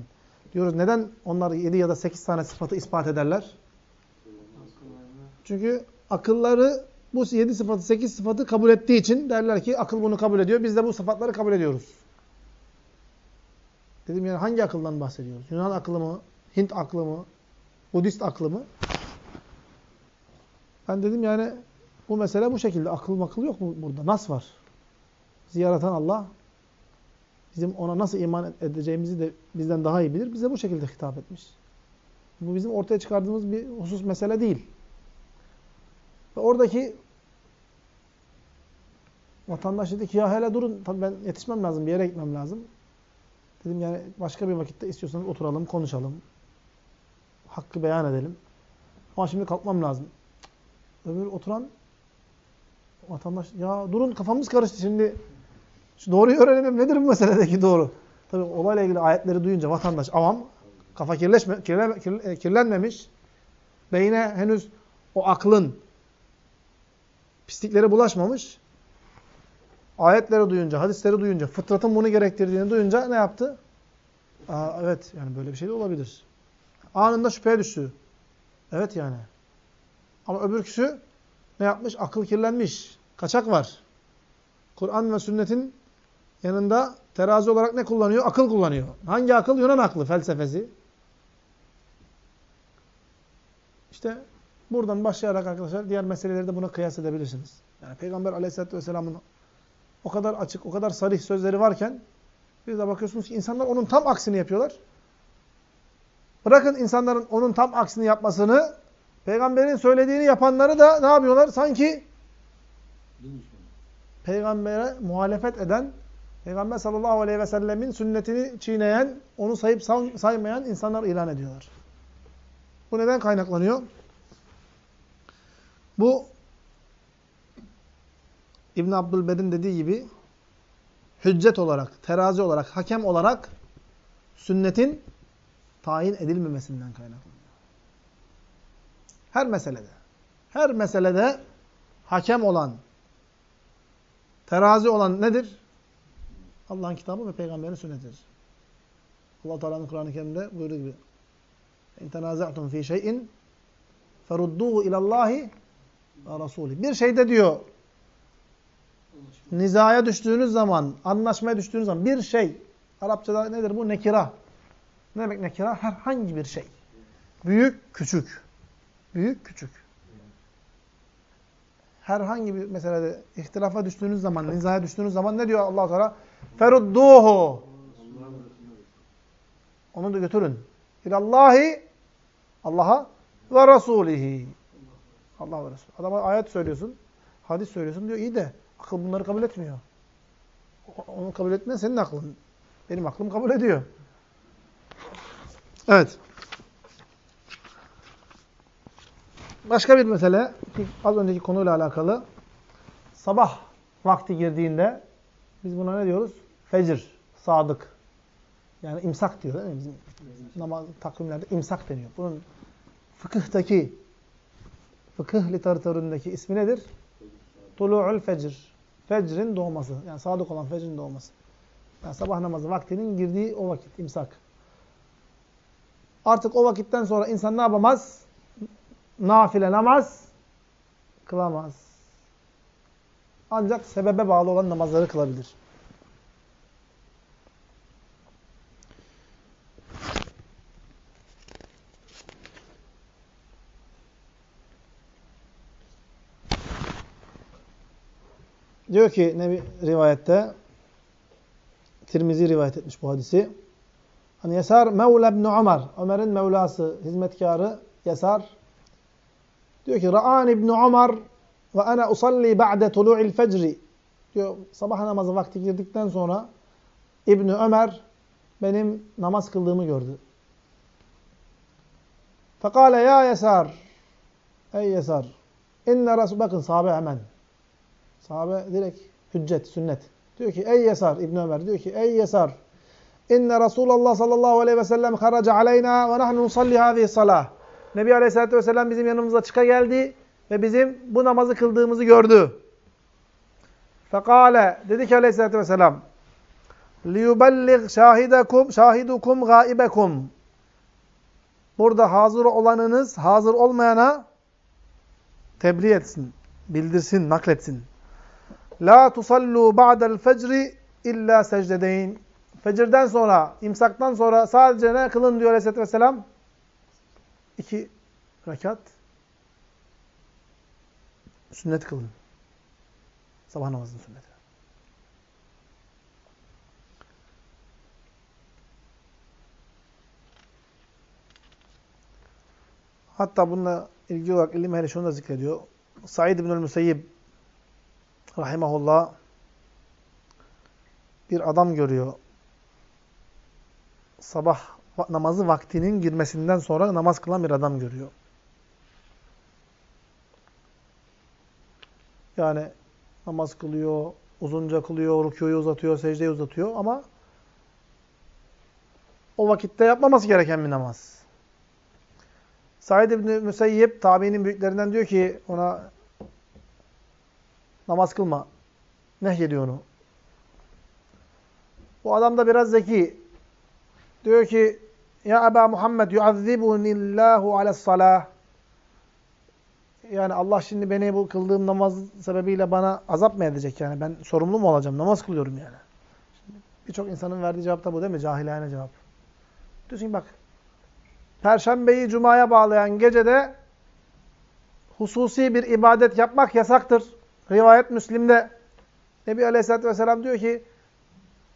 Diyoruz neden onlar 7 ya da 8 tane sıfatı ispat ederler? Çünkü akılları bu 7 sıfatı, 8 sıfatı kabul ettiği için derler ki akıl bunu kabul ediyor. Biz de bu sıfatları kabul ediyoruz. Dedim yani hangi akıldan bahsediyoruz? Yunan aklı mı? Hint aklı mı? Budist aklı mı? Ben dedim yani bu mesele bu şekilde. Akıl makıl yok mu burada? Nas var. Bizi yaratan Allah bizim ona nasıl iman edeceğimizi de bizden daha iyi bilir. Bize bu şekilde hitap etmiş. Bu bizim ortaya çıkardığımız bir husus mesele değil. Ve oradaki vatandaş dedi ki ya hele durun. Tabii ben yetişmem lazım. Bir yere gitmem lazım. Dedim yani başka bir vakitte istiyorsanız oturalım, konuşalım. Hakkı beyan edelim. Ama şimdi kalkmam lazım. Öbür oturan vatandaş ya durun kafamız karıştı şimdi. Şu doğruyu öğrenelim. Nedir bu meseledeki doğru? Tabii olayla ilgili ayetleri duyunca vatandaş avam kafa kirleşme, kirle, kirle, kirlenmemiş. Beyne henüz o aklın pisliklere bulaşmamış. Ayetleri duyunca, hadisleri duyunca, fıtratın bunu gerektirdiğini duyunca ne yaptı? Aa, evet yani böyle bir şey de olabilir. Anında şüpheye düştü. Evet yani. Ama öbür kişi ne yapmış? Akıl kirlenmiş. Kaçak var. Kur'an ve sünnetin yanında terazi olarak ne kullanıyor? Akıl kullanıyor. Hangi akıl? Yunan aklı, felsefesi. İşte buradan başlayarak arkadaşlar diğer meseleleri de buna kıyas edebilirsiniz. Yani Peygamber aleyhissalatü vesselamın o kadar açık, o kadar sarih sözleri varken bir de bakıyorsunuz ki insanlar onun tam aksini yapıyorlar. Bırakın insanların onun tam aksini yapmasını, peygamberin söylediğini yapanları da ne yapıyorlar? Sanki peygambere muhalefet eden, peygamber sallallahu aleyhi ve sellemin sünnetini çiğneyen, onu sayıp saymayan insanlar ilan ediyorlar. Bu neden kaynaklanıyor? Bu İbn Abdülber'in dediği gibi hüccet olarak, terazi olarak, hakem olarak sünnetin tayin edilmemesinden kaynaklanıyor. Her meselede. Her meselede hakem olan, terazi olan nedir? Allah'ın kitabı ve peygamberin sünnetidir. Allah Teala'nın Kur'an-ı Kerim'de buyurduğu gibi "İn tenaza'tum fi şey'in ferudduhu ilallahi ve rasuli." Bir şeyde diyor nizaya düştüğünüz zaman, anlaşmaya düştüğünüz zaman bir şey Arapçada nedir bu? Nekira. Ne demek nekira? Herhangi bir şey. Büyük, küçük. Büyük, küçük. Herhangi bir meselede ihtilafa düştüğünüz zaman, nizaya düştüğünüz zaman ne diyor Allah Teala? Ferudduhu. Onu da götürün. İlallahi Allah'a ve Rasulihi. Allah ve Resulü. Adama ayet söylüyorsun, hadis söylüyorsun diyor iyi de akıl bunları kabul etmiyor. Onu kabul etmeyen senin aklın. Benim aklım kabul ediyor. Evet. Başka bir mesele, az önceki konuyla alakalı. Sabah vakti girdiğinde biz buna ne diyoruz? Fecr, sadık. Yani imsak diyor değil mi? Bizim namaz takvimlerde imsak deniyor. Bunun fıkıhtaki, fıkıh literatüründeki ismi nedir? Tulu'ul fecr. Fecrin doğması. Yani sadık olan fecrin doğması. Yani sabah namazı vaktinin girdiği o vakit, imsak. Artık o vakitten sonra insan ne yapamaz? Nafile namaz kılamaz. Ancak sebebe bağlı olan namazları kılabilir. Diyor ki Nebi rivayette Tirmizi rivayet etmiş bu hadisi. Hani Yesar Mevla ibn Ömer, Ömer'in Mevlası, hizmetkarı Yesar diyor ki Ra'an ibn Ömer ve ana usalli ba'de tulu'il fecri diyor sabah namazı vakti girdikten sonra İbn Ömer benim namaz kıldığımı gördü. Fekale ya Yesar Ey Yesar inne Resul bakın sahabe hemen sahabe direkt hüccet, sünnet. Diyor ki ey Yesar İbn Ömer diyor ki ey Yesar inne Resulullah sallallahu aleyhi ve sellem haraca aleyna ve nahnu nusalli hadihi salah. Nebi Aleyhisselatü Vesselam bizim yanımıza çıka geldi ve bizim bu namazı kıldığımızı gördü. Fekale dedi ki Aleyhisselatü Vesselam liyubellig şahidekum şahidukum gaibekum. Burada hazır olanınız hazır olmayana tebliğ etsin, bildirsin, nakletsin. La tusallu ba'del fecri illa secdedeyn. Fecirden sonra, imsaktan sonra sadece ne kılın diyor Aleyhisselatü Vesselam? İki rekat sünnet kılın. Sabah namazının sünneti. Hatta bununla ilgili olarak ilim ehli şunu da zikrediyor. Said ibn-i Müseyyib rahimahullah bir adam görüyor. Sabah namazı vaktinin girmesinden sonra namaz kılan bir adam görüyor. Yani namaz kılıyor, uzunca kılıyor, rükûyu uzatıyor, secdeyi uzatıyor ama o vakitte yapmaması gereken bir namaz. Said İbni Müseyyip tabiinin büyüklerinden diyor ki ona namaz kılma. Nehyediyor onu. Bu adam da biraz zeki. Diyor ki ya Eba Muhammed yuazzibunillahu ales salah. Yani Allah şimdi beni bu kıldığım namaz sebebiyle bana azap mı edecek yani? Ben sorumlu mu olacağım? Namaz kılıyorum yani. Birçok insanın verdiği cevap da bu değil mi? Cahilane cevap. Diyorsun bak. Perşembeyi Cuma'ya bağlayan gecede hususi bir ibadet yapmak yasaktır. Rivayet Müslim'de. Nebi Aleyhisselatü Vesselam diyor ki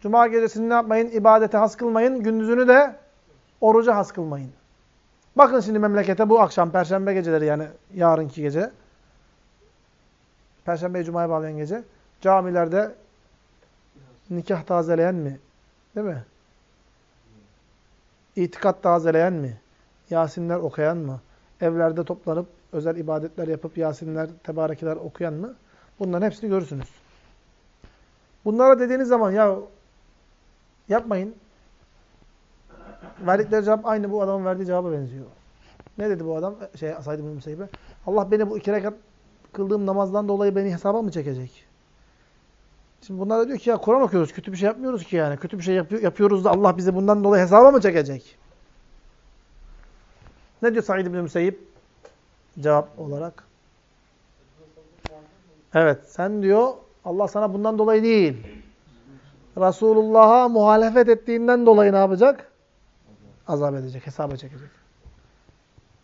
Cuma gecesini ne yapmayın? İbadete has kılmayın. Gündüzünü de oruca has kılmayın. Bakın şimdi memlekete bu akşam Perşembe geceleri yani yarınki gece. Perşembeyi Cuma'ya bağlayan gece. Camilerde nikah tazeleyen mi? Değil mi? İtikat tazeleyen mi? Yasinler okuyan mı? Evlerde toplanıp özel ibadetler yapıp Yasinler, Tebarekeler okuyan mı? Bunların hepsini görürsünüz. Bunlara dediğiniz zaman ya yapmayın. Verdikleri cevap aynı bu adamın verdiği cevaba benziyor. Ne dedi bu adam? Şey, Said bin Müseyyib'e. Allah beni bu iki rekat kıldığım namazdan dolayı beni hesaba mı çekecek? Şimdi bunlar da diyor ki ya Kur'an okuyoruz. Kötü bir şey yapmıyoruz ki yani. Kötü bir şey yapıyor, yapıyoruz da Allah bizi bundan dolayı hesaba mı çekecek? Ne diyor Said bin Müseyyib? Cevap olarak. Evet sen diyor Allah sana bundan dolayı değil. Resulullah'a muhalefet ettiğinden dolayı ne yapacak? Azap edecek, hesaba çekecek.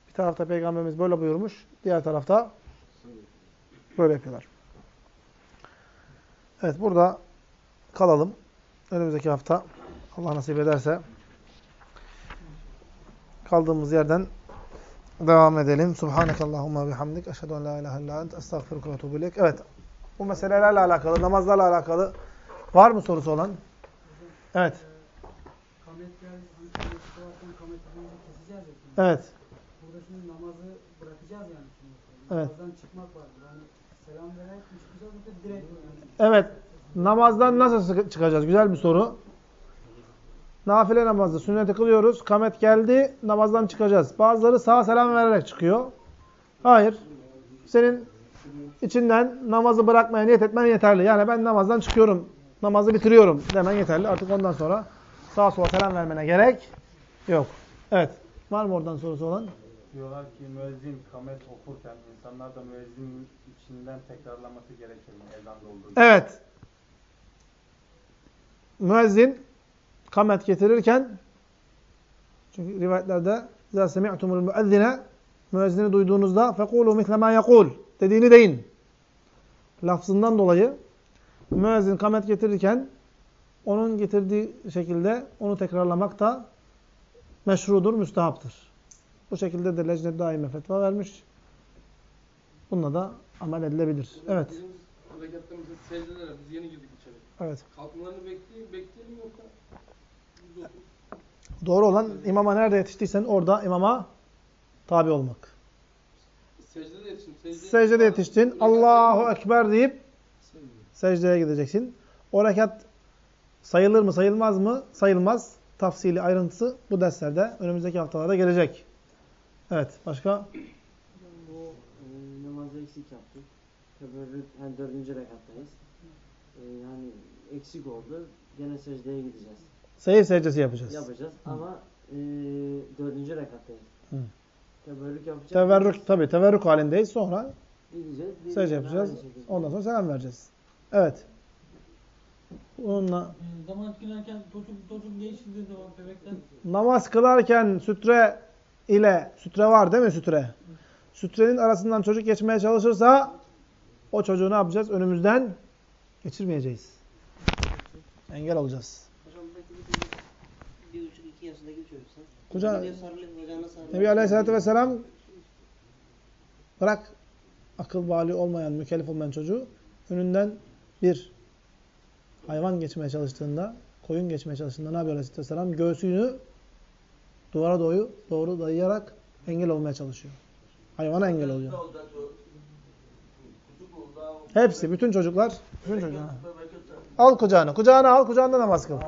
Bir tarafta Peygamberimiz böyle buyurmuş, diğer tarafta böyle yapıyorlar. Evet burada kalalım. Önümüzdeki hafta Allah nasip ederse kaldığımız yerden devam edelim. Subhanekallahumma bihamdik. Eşhedü en la ilahe illa ent. Estağfiruka ve ileyk. Evet. Bu meselelerle alakalı, namazlarla alakalı var mı sorusu olan? Evet. Evet. Burada şimdi namazı bırakacağız yani şimdi. Evet. Namazdan çıkmak vardır. Hani selam vererek mi çıkacağız yoksa direkt mi? Yani Evet. Namazdan nasıl çıkacağız? Güzel bir soru. Nafile namazı, sünneti kılıyoruz. Kamet geldi, namazdan çıkacağız. Bazıları sağa selam vererek çıkıyor. Hayır. Senin içinden namazı bırakmaya niyet etmen yeterli. Yani ben namazdan çıkıyorum, namazı bitiriyorum demen yeterli. Artık ondan sonra sağa sola selam vermene gerek yok. Evet. Var mı oradan sorusu olan? Diyorlar ki müezzin kamet okurken insanlar da müezzinin içinden tekrarlaması gerekir mi? Ezanda olduğu gibi. Evet. Müezzin kamet getirirken çünkü rivayetlerde اِذَا سَمِعْتُمُ الْمُؤَذِّنَ Müezzini duyduğunuzda فَقُولُوا مِثْلَ مَا يَقُولُ dediğini deyin. Lafzından dolayı müezzin kamet getirirken onun getirdiği şekilde onu tekrarlamak da meşrudur, müstehaptır. Bu şekilde de Lecnet Daime fetva vermiş. Bununla da amel edilebilir. Evet. Bizim harekatlarımızda secdelere biz yeni girdik içeri. Evet. Kalkmalarını bekleyelim, bekleyelim yoksa biz oturup Doğru olan imama nerede yetiştiysen orada imama tabi olmak. secdede yetiştim. Secdede, Secdede yetiştin. Allahu Ekber deyip secdeye gideceksin. O rekat sayılır mı sayılmaz mı? Sayılmaz. Tafsili ayrıntısı bu derslerde önümüzdeki haftalarda gelecek. Evet. Başka? Bu e, namazda eksik yaptık. Teberrük, hani dördüncü rekattayız. E, yani eksik oldu. Gene secdeye gideceğiz. Seyir secdesi yapacağız. Yapacağız ama e, dördüncü rekattayız. Hı. Teberrük yapacağız. Teverrük tabii teverrük halindeyiz. Sonra Gideceğiz. secde yapacağız. Ondan sonra selam vereceğiz. Evet. Bununla Ee, Zaman kılarken çocuk çocuk geçtiği zaman bebekten namaz kılarken sütre ile sütre var değil mi sütre? Sütrenin arasından çocuk geçmeye çalışırsa o çocuğu ne yapacağız? Önümüzden geçirmeyeceğiz. Engel olacağız. Hocam belki bir çocuk bir buçuk iki yaşındaki bir çocuksa. Kucağa- Gidiyor sarılıyor, kucağına. Nebi Aleyhisselatü Vesselam bırak akıl bali olmayan, mükellef olmayan çocuğu önünden bir hayvan geçmeye çalıştığında, koyun geçmeye çalıştığında ne yapıyor Aleyhisselatü Vesselam? Göğsünü duvara doğru, doğru dayayarak engel olmaya çalışıyor. Hayvana engel oluyor. Hepsi, bütün çocuklar, bütün çocuklar. Al kucağına, kucağına al, kucağında namaz kıl.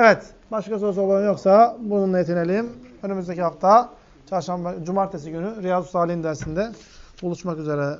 Evet, başka sorusu olan yoksa bununla yetinelim. Önümüzdeki hafta çarşamba, cumartesi günü Riyazu Salih'in dersinde buluşmak üzere.